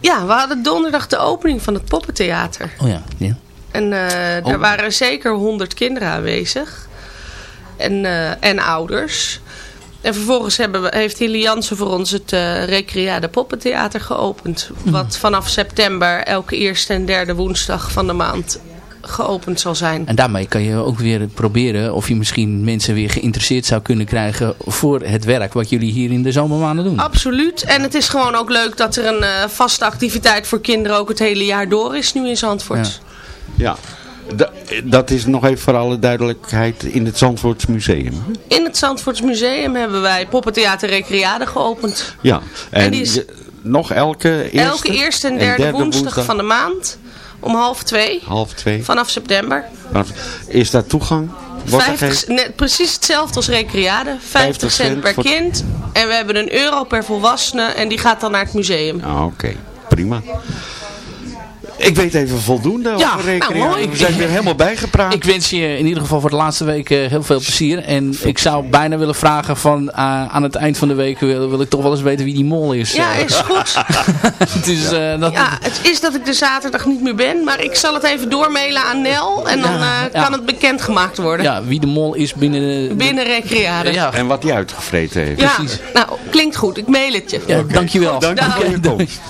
Ja, we hadden donderdag de opening van het poppentheater. Oh ja, ja. En eh, daar Oh. waren zeker 100 kinderen aanwezig. En, eh, en ouders. En vervolgens hebben we, heeft Hilly Jansen voor ons het eh Recreade Poppentheater geopend. Wat vanaf september elke eerste en derde woensdag van de maand geopend zal zijn. En daarmee kan je ook weer proberen of je misschien mensen weer geïnteresseerd zou kunnen krijgen voor het werk wat jullie hier in de zomermaanden doen. Absoluut. En het is gewoon ook leuk dat er een eh, vaste activiteit voor kinderen ook het hele jaar door is nu in Zandvoort. Ja, Da- dat is nog even voor alle duidelijkheid in het Zandvoorts Museum. In het Zandvoorts Museum hebben wij Poppentheater Recreade geopend. Ja, en, En die is- nog elke eerste, Elke eerste en derde, woensdag, van de maand om half twee. Half twee. Vanaf september. Is daar toegang? Wordt er 50, geen- net, precies hetzelfde als Recreade. 50, 50 cent cent per voor- kind. En we hebben een euro per volwassene. En die gaat dan naar het museum. Ah, Oké, prima. Ik weet even voldoende Ja, over recreatie. nou, mooi. We zijn weer helemaal bijgepraat. Ik wens je in ieder geval voor de laatste week eh, heel veel plezier. En ik zou bijna willen vragen van eh, aan het eind van de week wil, wil ik toch wel eens weten wie die mol is. Ja, Eh, is goed. (laughs) dus, eh, dat, Ja, het is dat ik de zaterdag niet meer ben. Maar ik zal het even doormailen aan Nel. En dan eh, ja. kan het bekendgemaakt worden. ja, wie de mol is binnen de... Binnen Recreade. Ja, En wat die uitgevreten heeft. Ja, nou, klinkt goed. Ik mail het je. ja, dankjewel. Dank je Dag. voor je (laughs) komst.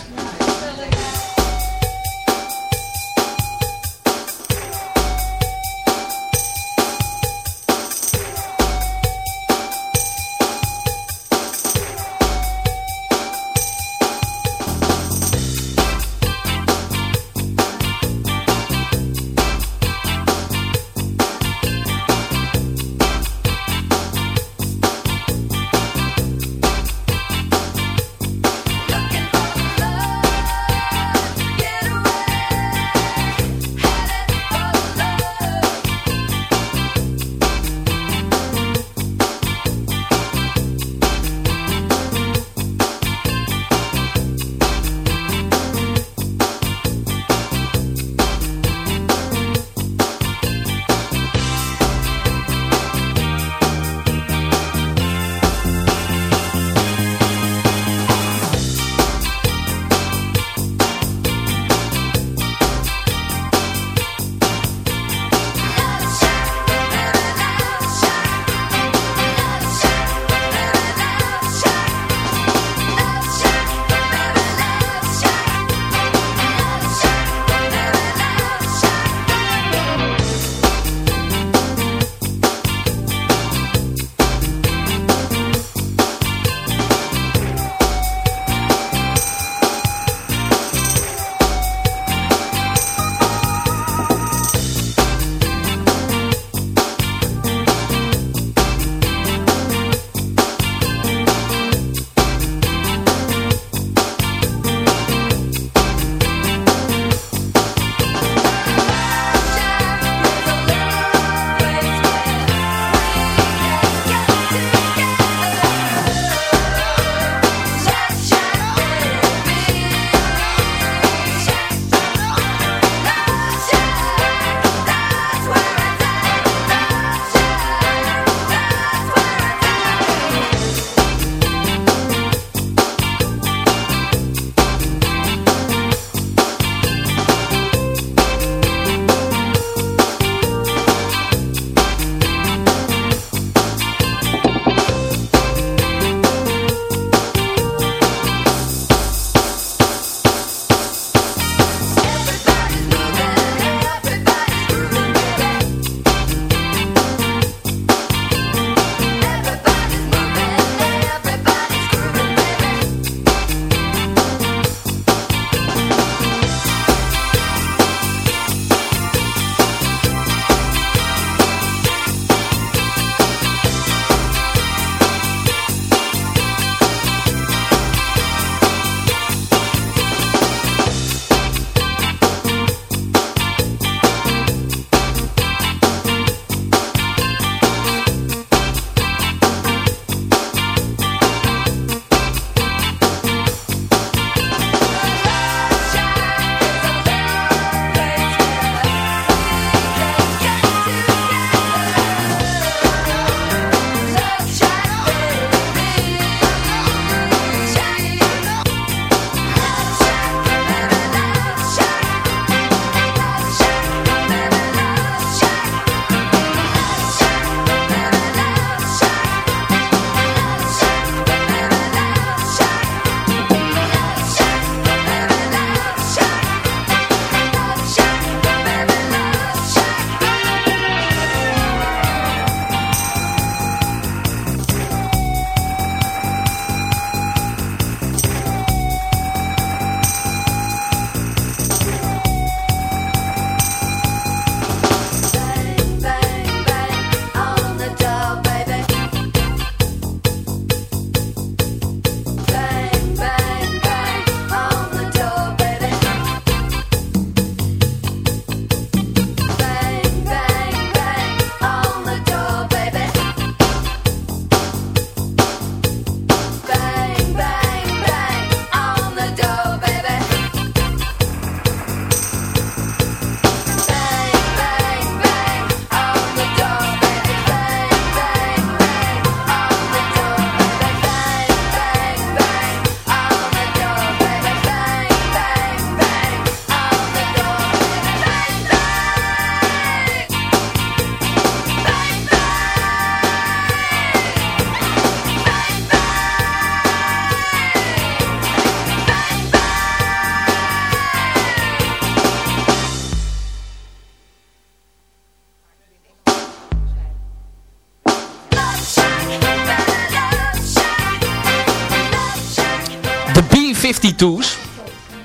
T2's.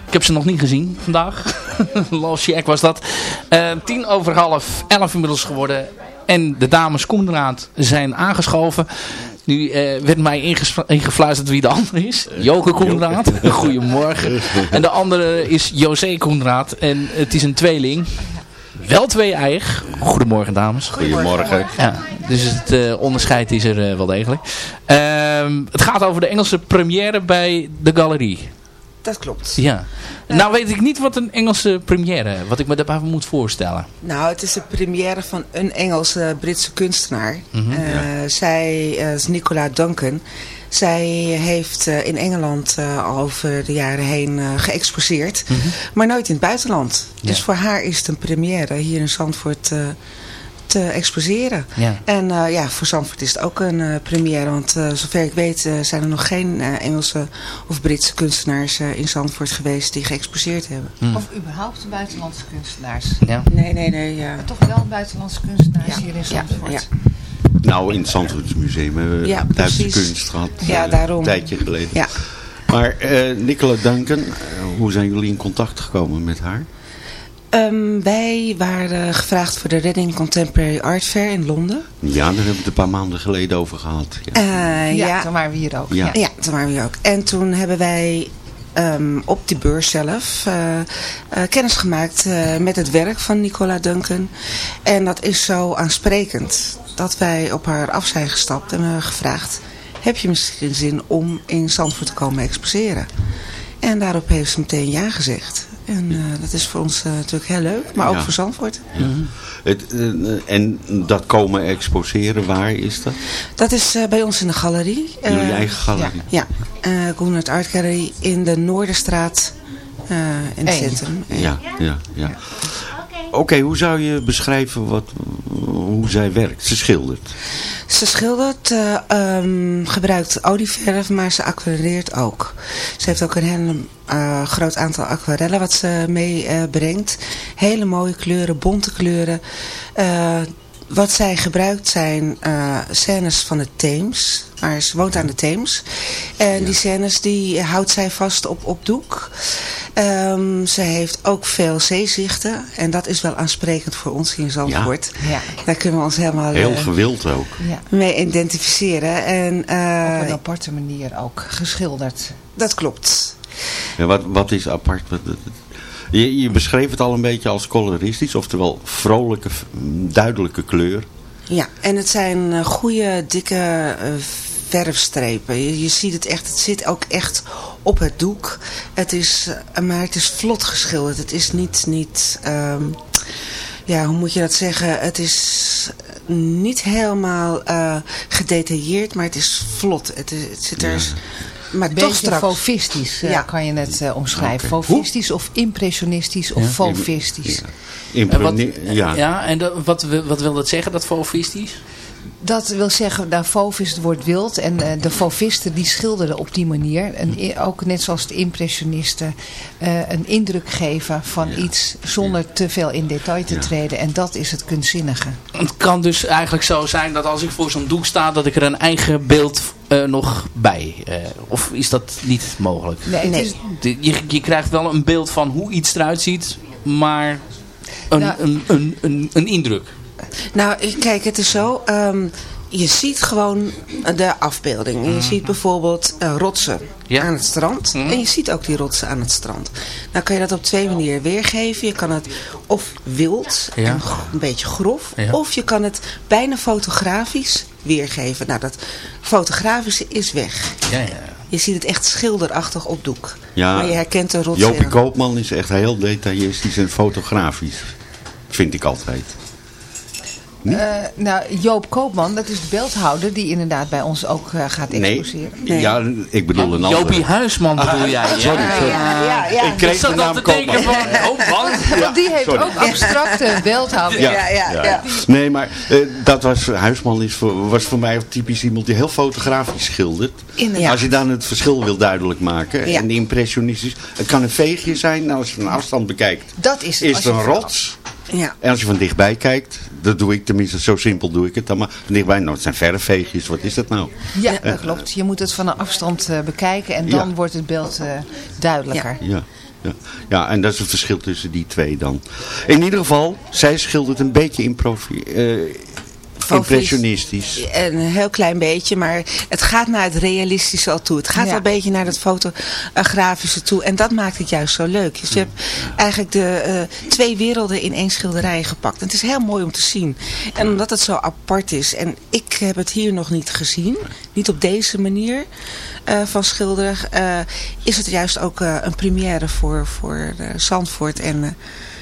Ik heb ze nog niet gezien vandaag. (laughs) Last Jack was dat. Eh, tien over half elf inmiddels geworden. En de dames Koenraad zijn aangeschoven. Nu eh, werd mij ingefluisterd wie de andere is. Joke Koenraad. (laughs) Goedemorgen. En de andere is José Koenraad. En het is een tweeling. Wel twee eigen. Goedemorgen dames. Goedemorgen. Ja, dus het eh, onderscheid is er eh, wel degelijk. Ehm, het gaat over de Engelse première bij de Galerie. Dat klopt. Ja. Nou weet ik niet wat een Engelse première, wat ik me daarbij moet voorstellen. Nou, het is de première van een Engelse Britse kunstenaar. Mhm. Eh, Zij eh, is Nicola Duncan. Zij heeft eh, in Engeland eh, al over de jaren heen eh, geëxposeerd. Maar nooit in het buitenland. Dus voor haar is het een première hier in Zandvoort eh, te exposeren. Ja. En eh, ja, voor Zandvoort is het ook een eh, première. Want eh, zover ik weet eh, zijn er nog geen eh, Engelse of Britse kunstenaars eh, in Zandvoort geweest die geëxposeerd hebben. Of überhaupt buitenlandse kunstenaars. Ja. Nee, nee, nee. Ja. Maar toch wel buitenlandse kunstenaars hier in Zandvoort. ja. Nou, in het Zandvoortsmuseum hebben we Ja, Duitse precies. kunst gehad. Ja, daarom. Een tijdje geleden. Ja. Maar eh Nicola Duncan, hoe zijn jullie in contact gekomen met haar? Ehm, wij waren gevraagd voor de Reading Contemporary Art Fair in Londen. Ja, daar hebben we het een paar maanden geleden over gehad. Ja. Eh, Ja, ja, toen waren we hier ook. Ja. ja. toen waren we hier ook. En toen hebben wij ehm, op die beurs zelf eh, eh, kennis gemaakt eh, met het werk van Nicola Duncan. En dat is zo aansprekend dat wij op haar af zijn gestapt en we hebben gevraagd... heb je misschien zin om in Zandvoort te komen exposeren? En daarop heeft ze meteen ja gezegd. En eh, dat is voor ons eh, natuurlijk heel leuk, maar ook Ja. voor Zandvoort. Het, eh, en dat komen exposeren, waar is dat? Dat is eh, bij ons in de galerie. Jullie eigen galerie? Ja, ja. Eh Art Gallery in de Noorderstraat eh, in het centrum. Ja, ja, ja. Oké, hoe zou je beschrijven wat, hoe zij werkt? Ze schildert. Ze schildert, eh, ehm, gebruikt olieverf, maar ze aquarelleert ook. Ze heeft ook een heel eh, groot aantal aquarellen wat ze meebrengt. Hele mooie kleuren, bonte kleuren. Wat zij gebruikt zijn eh, scènes van de Theems. Maar ze woont aan de Theems. En die scènes die houdt zij vast op, op doek. Ehm, ze heeft ook veel zeezichten. En dat is wel aansprekend voor ons hier in Zandvoort. Ja. Daar kunnen we ons helemaal Heel eh, gewild ook. Ja. mee identificeren. En, eh, Op een aparte manier ook geschilderd. dat klopt. Ja, wat, wat is apart? Je, je beschreef het al een beetje als coloristisch, oftewel vrolijke, duidelijke kleur. Ja, en het zijn eh, goede, dikke eh, verfstrepen. Je, je ziet het echt, het zit ook echt op het doek. Het is, eh, maar het is vlot geschilderd. Het is niet, niet ehm, ja, hoe moet je dat zeggen? Het is niet helemaal gedetailleerd, maar het is vlot. Het zit er... Maar Beetje toch strak. fauvistisch eh, Ja. kan je het eh, omschrijven. Oké. Fauvistisch of impressionistisch of Ja. fauvistisch. Impre- En wat, ja. ja, en dat- wat, wil- wat wil dat zeggen, dat fauvistisch? Dat wil zeggen, nou, fauve is het woord wild. En eh, de fauvisten die schilderden op die manier. En ook net zoals de impressionisten eh, een indruk geven van iets zonder te veel in detail te treden. En dat is het kunstzinnige. Het kan dus eigenlijk zo zijn dat als ik voor zo'n doek sta, dat ik er een eigen beeld eh, nog bij. eh, of is dat niet mogelijk? Nee, het Nee. is- je, je krijgt wel een beeld van hoe iets eruit ziet, maar een, Nou- een, een, een, een indruk. Nou, kijk, het is zo. ehm, je ziet gewoon de afbeelding. Je ziet bijvoorbeeld eh, rotsen Ja. aan het strand. En je ziet ook die rotsen aan het strand. Nou kan je dat op twee manieren weergeven. Je kan het of wild Ja. en een beetje grof. Ja. Of je kan het bijna fotografisch weergeven. Nou, dat fotografische is weg. Ja, ja. Je ziet het echt schilderachtig op doek. Ja, maar je herkent de rotsen. Jopie Koopman is echt heel detailistisch en fotografisch. Vind ik altijd. Eh, nou, Joop Koopman, dat is de beeldhouder die inderdaad bij ons ook eh, gaat Nee, exposeren. ja, ik bedoel een andere. Jopie Huisman bedoel jij? sorry, sorry. Ja, ja. Ik kreeg de naam Koopman. van, oh man. Want die heeft sorry. ook abstracte beeldhouding. Ja, Ja, ja, ja, ja. Nee, maar eh, dat was, Huisman is voor, was voor mij typisch iemand die heel fotografisch schildert. Inderdaad. Als je dan het verschil wil duidelijk maken. Ja. En impressionistisch. Het kan een veegje zijn. Nou, als je van afstand bekijkt. Dat is het. Is Als het een rots. Ja. En als je van dichtbij kijkt, dat doe ik tenminste, zo simpel doe ik het dan maar. Van dichtbij, nou het zijn verfveegjes, wat is dat nou? Ja, Eh, dat klopt. Je moet het van een afstand eh, bekijken en dan Ja. wordt het beeld eh, duidelijker. Ja, ja. ja, en dat is het verschil tussen die twee dan. In ieder geval, zij schildert een beetje improvi eh, impressionistisch. Een heel klein beetje, maar het gaat naar het realistische al toe. Het gaat Ja. wel een beetje naar het fotografische toe. En dat maakt het juist zo leuk. Dus je hebt eigenlijk de eh, twee werelden in één schilderij gepakt. En het is heel mooi om te zien. En omdat het zo apart is. En ik heb het hier nog niet gezien. Niet op deze manier eh, van schilderen. eh, is het juist ook eh, een première voor, voor eh, Zandvoort. En eh,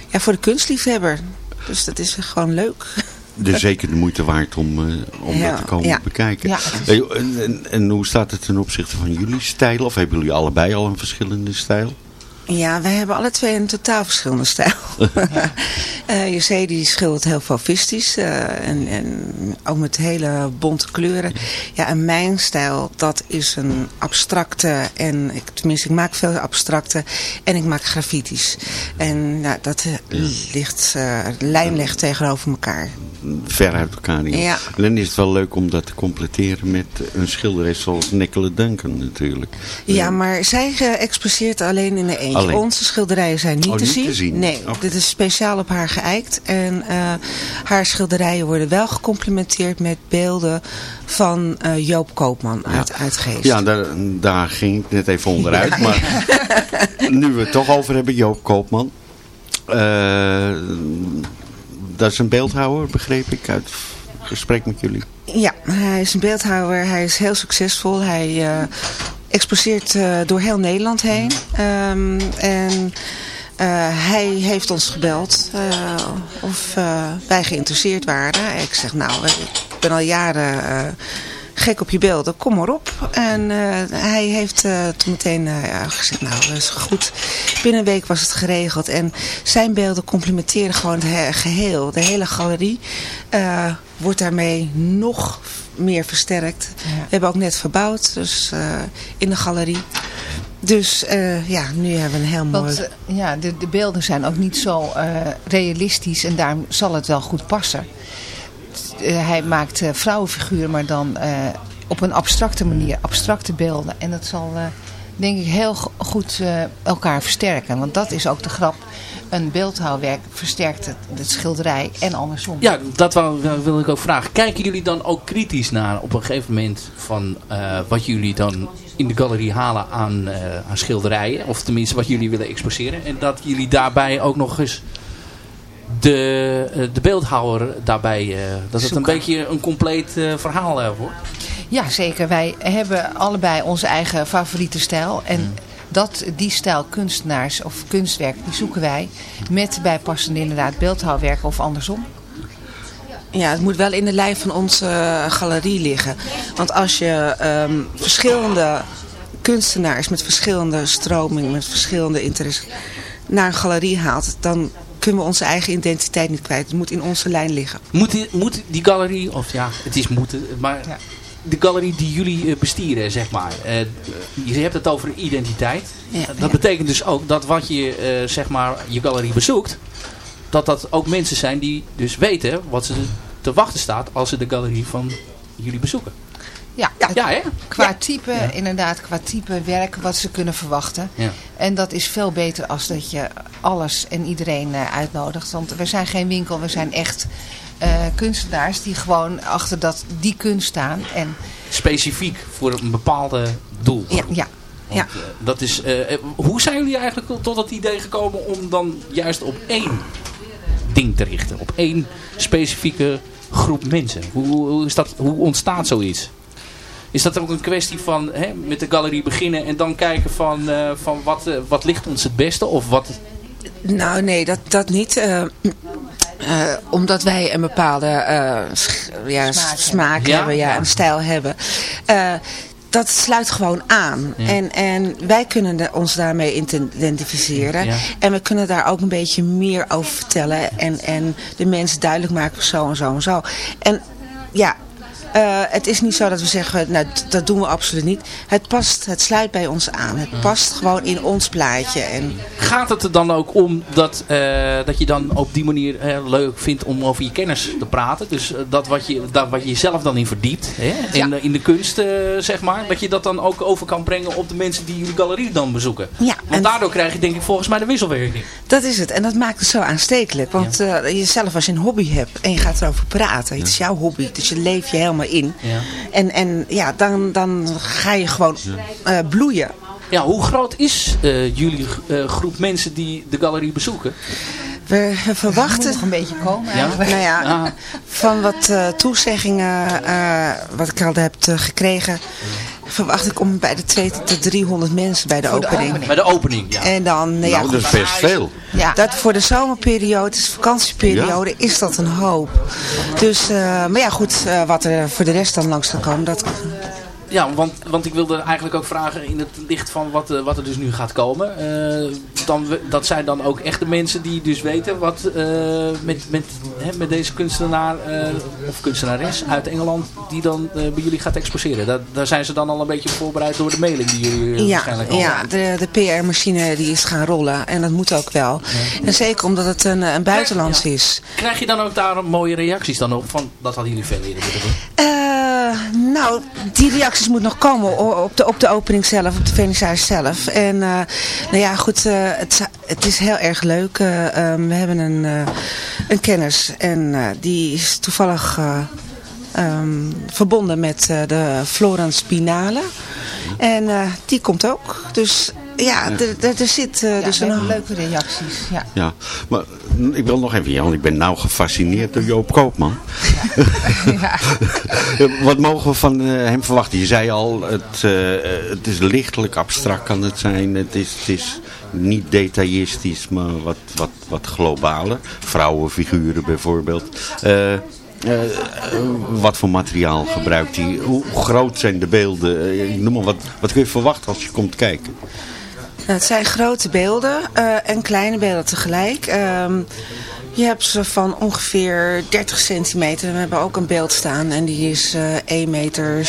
ja, voor de kunstliefhebber. Dus dat is gewoon leuk. (laughs) Dus zeker de moeite waard om, eh, om Ja, dat te komen ja. bekijken. Ja, en, en, en hoe staat het ten opzichte van jullie stijl? Of hebben jullie allebei al een verschillende stijl? Ja, wij hebben alle twee een totaal verschillende stijl. (laughs) Eh José die schildert heel favistisch eh, en, en ook met hele bonte kleuren. Ja, en mijn stijl, dat is een abstracte en ik, tenminste ik maak veel abstracte en ik maak graffiti's. En nou, dat eh, ligt eh, lijnleg tegenover elkaar. Ver uit elkaar niet. Ja. En dan is het wel leuk om dat te completeren met een schilderij zoals Nicola Duncan natuurlijk. Ja, maar zij exposeert alleen in de eentje. Alleen. Onze schilderijen zijn niet, Oh, te, niet zien. te zien. Nee, Oké. dit is speciaal op haar geëikt. En eh, haar schilderijen worden wel gecomplimenteerd met beelden van eh, Joop Koopman uit, uit Geest. Ja, daar, daar ging ik net even onderuit. Ja. Maar (laughs) nu we het toch over hebben, Joop Koopman. Eh, dat is een beeldhouwer, begreep ik uit gesprek met jullie. Ja, hij is een beeldhouwer. Hij is heel succesvol. Hij exposeert eh, door heel Nederland heen. Ehm, en eh, hij heeft ons gebeld eh, of wij geïnteresseerd waren. Ik zeg, nou, ik ben al jaren gek op je beelden. Kom maar op. En hij heeft toen meteen gezegd, nou, dat is goed. Binnen een week was het geregeld. En zijn beelden complementeren gewoon het he- geheel. De hele galerie wordt daarmee nog meer versterkt. We hebben ook net verbouwd, dus eh, in de galerie. Dus eh, ja, nu hebben we een heel mooi... Want eh, ja, de, de beelden zijn ook niet zo realistisch en daarom zal het wel goed passen. Hij maakt vrouwenfiguren, maar dan op een abstracte manier, abstracte beelden. En dat zal denk ik heel go- goed elkaar versterken. Want dat is ook de grap. Een beeldhouwwerk versterkt het, het schilderij en andersom. Ja, dat wou, wil ik ook vragen. Kijken jullie dan ook kritisch naar op een gegeven moment van eh, wat jullie dan in de galerie halen aan, eh, aan schilderijen? Of tenminste wat jullie willen exposeren. En dat jullie daarbij ook nog eens de, eh, de beeldhouwer daarbij, eh, dat het een beetje een compleet verhaal wordt? Ja, zeker. Wij hebben allebei onze eigen favoriete stijl. En dat, die stijl kunstenaars of kunstwerk, die zoeken wij met bijpassende inderdaad beeldhouwwerken of andersom. Ja, het moet wel in de lijn van onze eh, galerie liggen. Want als je ehm, verschillende kunstenaars met verschillende stromingen, met verschillende interesses naar een galerie haalt, dan kunnen we onze eigen identiteit niet kwijt. Het moet in onze lijn liggen. Moet die, moet die galerie, of ja, het is moeten, maar de galerie die jullie eh, bestieren, zeg maar. eh, je hebt het over identiteit. Ja, dat ja. betekent dus ook dat wat je, eh, zeg maar, je galerie bezoekt, dat dat ook mensen zijn die dus weten wat ze te wachten staat als ze de galerie van jullie bezoeken. Ja, Ja, hè? qua type, inderdaad, qua type werk wat ze kunnen verwachten. Ja. En dat is veel beter als dat je alles en iedereen eh, uitnodigt. Want we zijn geen winkel, we zijn echt eh, kunstenaars die gewoon achter dat, die kunst staan. En Specifiek voor een bepaalde doel. ja, ja. Want, eh, dat is, eh, hoe zijn jullie eigenlijk tot het idee gekomen om dan juist op één ding te richten? Op één specifieke groep mensen? Hoe, hoe, is dat, hoe ontstaat zoiets? Is dat ook een kwestie van hè, met de galerie beginnen en dan kijken van, eh, van wat, wat ligt ons het beste? Of wat, Nou, nee, dat, dat niet. Eh, omdat wij een bepaalde eh, ja, Smaak smaak, hebben. Ja? hebben, ja, Ja. een stijl hebben. Eh, dat sluit gewoon aan. Ja. En, en wij kunnen de- ons daarmee identificeren. Ja. En we kunnen daar ook een beetje meer over vertellen. En, en de mensen duidelijk maken zo en zo en zo. En ja, Eh, het is niet zo dat we zeggen, nou, dat doen we absoluut niet. Het past, het sluit bij ons aan. Het past gewoon in ons plaatje. En Gaat het er dan ook om dat, eh, dat je dan op die manier eh, leuk vindt om over je kennis te praten? Dus dat wat je, dat wat je jezelf dan in verdiept, hè? In, de, in de kunst eh, zeg maar, dat je dat dan ook over kan brengen op de mensen die jullie galerie dan bezoeken. Ja, Want daardoor krijg je denk ik volgens mij de wisselwerking. dat is het. En dat maakt het zo aanstekelijk. Want eh, jezelf als je een hobby hebt en je gaat erover praten. Het is jouw hobby, dus je leeft je helemaal in. Ja. En, en ja, dan, dan ga je gewoon eh, bloeien. Ja, hoe groot is eh, jullie eh, groep mensen die de galerie bezoeken? We, verwachten... nog een beetje komen Ja? eigenlijk. Nou ja, Ah. van wat eh, toezeggingen eh, wat ik al heb eh, gekregen, verwacht ik om bij de 200 tot 300 mensen bij de de opening. opening. Bij de opening, ja. En dan, nou ja, Nou, dat is best veel. Ja. dat voor de zomerperiode, het is vakantieperiode, is dat een hoop. Dus, eh, maar ja goed, eh, wat er voor de rest dan langs zal komen, dat... Ja, want, want ik wilde eigenlijk ook vragen in het licht van wat, wat er dus nu gaat komen. Eh, dan, dat zijn dan ook echt de mensen die dus weten wat eh, met, met, hè, met deze kunstenaar eh, of kunstenares uit Engeland die dan eh, bij jullie gaat exposeren. Daar, daar zijn ze dan al een beetje voorbereid door de mailing die jullie Ja, waarschijnlijk al ja de, de PR-machine die is gaan rollen en dat moet ook wel. En zeker omdat het een, een buitenlands is. Krijg je dan ook daar mooie reacties dan op? Van, dat hadden jullie veel eerder moeten doen. Nou, die reacties moeten nog komen op de, op de opening zelf, op de vernissage zelf. En nou ja, goed, het, za- het is heel erg leuk. Eh, ehm, we hebben een, eh, een kennis en eh, die is toevallig eh, ehm, verbonden met eh, de Florence Binale. En eh, die komt ook. Dus ja, er- zit eh, Ja, dus een... leuke reacties. Ja. Ja, maar ik wil nog even, ja, want ik ben nou gefascineerd door Joop Koopman. (laughs) Wat mogen we van eh, hem verwachten? Je zei al, het, eh, het is lichtelijk abstract kan het zijn. Het is, het is niet detailistisch, maar wat, wat, wat globaler. Vrouwenfiguren bijvoorbeeld. Eh, wat voor materiaal gebruikt hij? Hoe groot zijn de beelden? Noem maar, wat, wat kun je verwachten als je komt kijken? Nou, het zijn grote beelden en kleine beelden tegelijk. Ehm, je hebt ze van ongeveer 30 centimeter. We hebben ook een beeld staan en die is eh 1,60 meter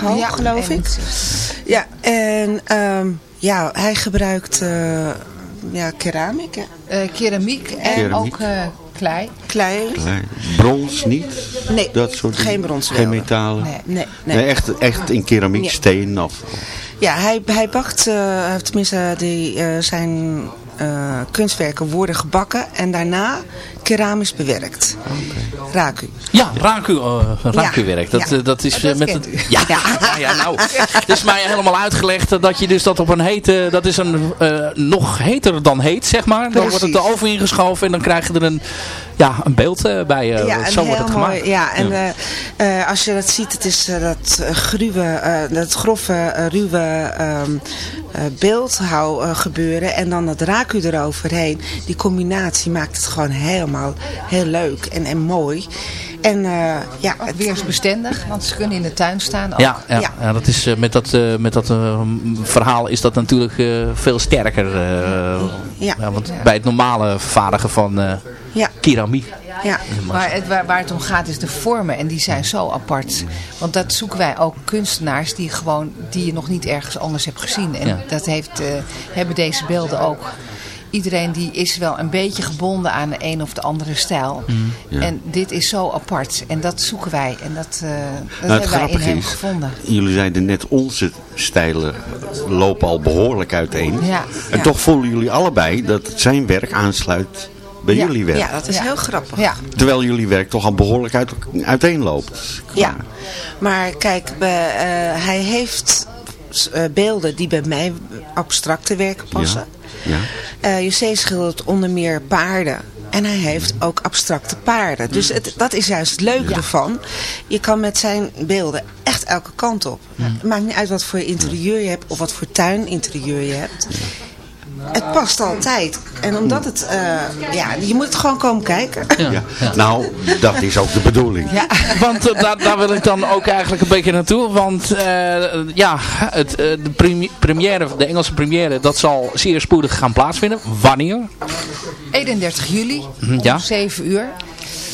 hoog, Ja, geloof ik. 1,60. Ja, en ehm, ja, hij gebruikt eh, ja, keramiek, hè? Eh, keramiek en Keramiek. ook eh, klei. klei. Klein. Brons niet? Nee, dat soort geen brons Geen metalen? Nee, nee, nee. Nee, echt, echt in keramiek, Ja. steen of... Ja, hij, hij bakt, eh, tenminste die, eh, zijn kunstwerken worden gebakken. En daarna keramisch bewerkt. Raku. Ja, raku, uh, rakuwerk. Dat, Ja. eh, dat is Oh, eh, dat met het. Ja, (laughs) ja. ja, nou. Het is mij helemaal uitgelegd eh, dat je dus dat op een hete. Dat is een eh, nog heter dan heet, zeg maar. Dan wordt het de oven ingeschoven en dan krijg je er een, ja, een beeld eh, bij. eh, ja, zo wordt het heel gemaakt. mooi. Ja, en eh, eh, als je dat ziet, het is eh, dat eh, gruwe, eh, dat grove, eh, ruwe ehm eh, beeldhouw eh, gebeuren en dan dat raku eroverheen. Die combinatie maakt het gewoon heel leuk en, en mooi. En eh, ja, het- weersbestendig, want ze kunnen in de tuin staan. Ook. Ja, ja, Ja. ja, dat is, eh, met dat, eh, met dat eh, verhaal is dat natuurlijk eh, veel sterker. eh, Ja. want bij het normale vervaardigen van eh, ja, keramiek. ja. Maar het, waar, waar het om gaat is de vormen en die zijn zo apart. Want dat zoeken wij ook kunstenaars die, gewoon, die je nog niet ergens anders hebt gezien. En Ja. dat heeft, eh, hebben deze beelden ook. Iedereen die is wel een beetje gebonden aan de een of de andere stijl. Ja. En dit is zo apart. En dat zoeken wij. En dat, dat Nou, het hebben wij in hem is, gevonden. jullie zeiden net, onze stijlen lopen al behoorlijk uiteen. Ja, En ja. toch voelen jullie allebei dat zijn werk aansluit bij Ja, jullie werk. ja, dat is Ja. heel grappig. Ja. Terwijl jullie werk toch al behoorlijk uit, uiteen loopt. Ja, maar kijk, eh, hij heeft eh, beelden die bij mij abstracte werken passen. Ja. José schildert onder meer paarden. En hij heeft ook abstracte paarden. Dus het, dat is juist het leuke ervan. Je kan met zijn beelden echt elke kant op. Het maakt niet uit wat voor interieur je hebt of wat voor tuininterieur je hebt. Het past altijd. En omdat het, eh, ja, je moet het gewoon komen kijken. Ja. Nou, dat is ook de bedoeling. Ja. Want eh, daar, daar wil ik dan ook eigenlijk een beetje naartoe. Want eh, ja, het, eh, de premi- première, de Engelse première, dat zal zeer spoedig gaan plaatsvinden. Wanneer? 31 juli om ja. 7 uur.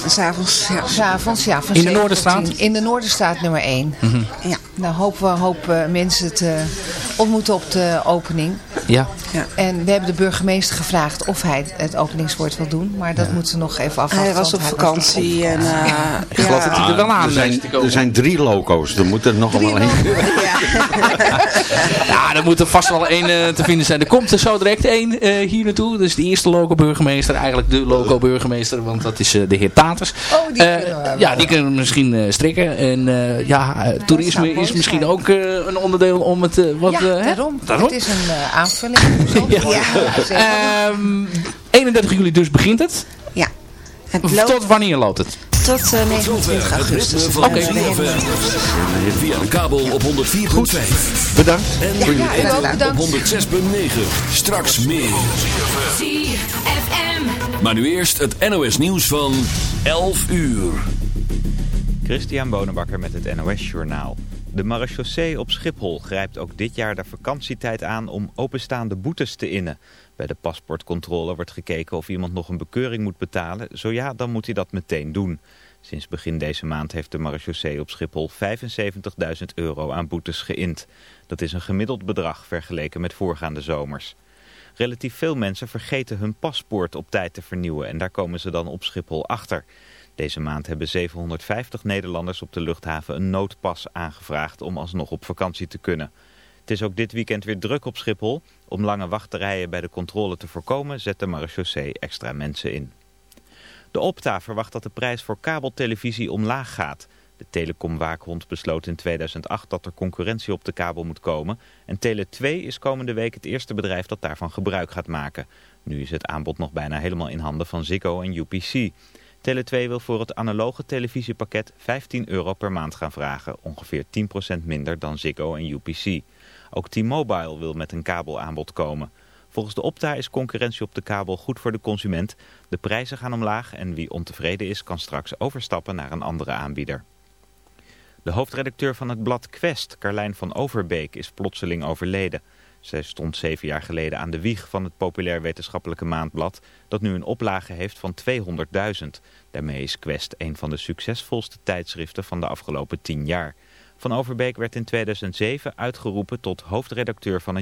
S'avonds, ja. S'avonds, ja. Van In de 7 tot Noorderstraat? 10. In de Noorderstraat nummer 1. Ja. Nou hopen we hoop eh, mensen te ontmoeten op de opening. Ja. En we hebben de burgemeester gevraagd of hij het openingswoord wil doen. Maar dat moeten we nog even afwachten. Hij was op hij vakantie en uh, Ik geloof dat hij er wel aan er, zijn, er zijn drie loco's. Er moet er nog wel één. (laughs) (laughs) Ja, er moet er vast wel één eh, te vinden zijn. Er komt er zo direct één eh, hier naartoe. Dus de eerste loco-burgemeester. Eigenlijk de loco-burgemeester. Want dat is eh, de heer Oh, die Eh, kunnen we ja, die kunnen we misschien eh, strikken. En eh, ja, toerisme is misschien ook eh, een onderdeel om het... wat, ja, eh, daarom. Daarom? Het is een eh, aanvulling. (laughs) Zo. Ja. zeker. Ehm, 31 juli dus begint het. Ja. Het loopt Tot wanneer loopt het? tot eh, 29 augustus. Oké. Via de kabel op 104.5. Bedankt. En Ja, voor ja, ook op bedankt. 106.9. Straks meer. Maar nu eerst het NOS nieuws van 11 uur. Christian Bonenbakker met het NOS Journaal. De marechaussee op Schiphol grijpt ook dit jaar de vakantietijd aan om openstaande boetes te innen. Bij de paspoortcontrole wordt gekeken of iemand nog een bekeuring moet betalen. Zo ja, dan moet hij dat meteen doen. Sinds begin deze maand heeft de marechaussee op Schiphol 75.000 euro aan boetes geïnd. Dat is een gemiddeld bedrag vergeleken met voorgaande zomers. Relatief veel mensen vergeten hun paspoort op tijd te vernieuwen en daar komen ze dan op Schiphol achter. Deze maand hebben 750 Nederlanders op de luchthaven een noodpas aangevraagd om alsnog op vakantie te kunnen. Het is ook dit weekend weer druk op Schiphol. Om lange wachterijen bij de controle te voorkomen zet de marechaussee extra mensen in. De Opta verwacht dat de prijs voor kabeltelevisie omlaag gaat. De telecomwaakhond besloot in 2008 dat er concurrentie op de kabel moet komen. En Tele2 is komende week het eerste bedrijf dat daarvan gebruik gaat maken. Nu is het aanbod nog bijna helemaal in handen van Ziggo en UPC. Tele2 wil voor het analoge televisiepakket 15 euro per maand gaan vragen. Ongeveer 10% minder dan Ziggo en UPC. Ook T-Mobile wil met een kabelaanbod komen. Volgens de Opta is concurrentie op de kabel goed voor de consument. De prijzen gaan omlaag en wie ontevreden is kan straks overstappen naar een andere aanbieder. De hoofdredacteur van het blad Quest, Carlijn van Overbeek, is plotseling overleden. Zij stond zeven jaar geleden aan de wieg van het populair wetenschappelijke maandblad... dat nu een oplage heeft van 200.000. Daarmee is Quest een van de succesvolste tijdschriften van de afgelopen tien jaar. Van Overbeek werd in 2007 uitgeroepen tot hoofdredacteur van het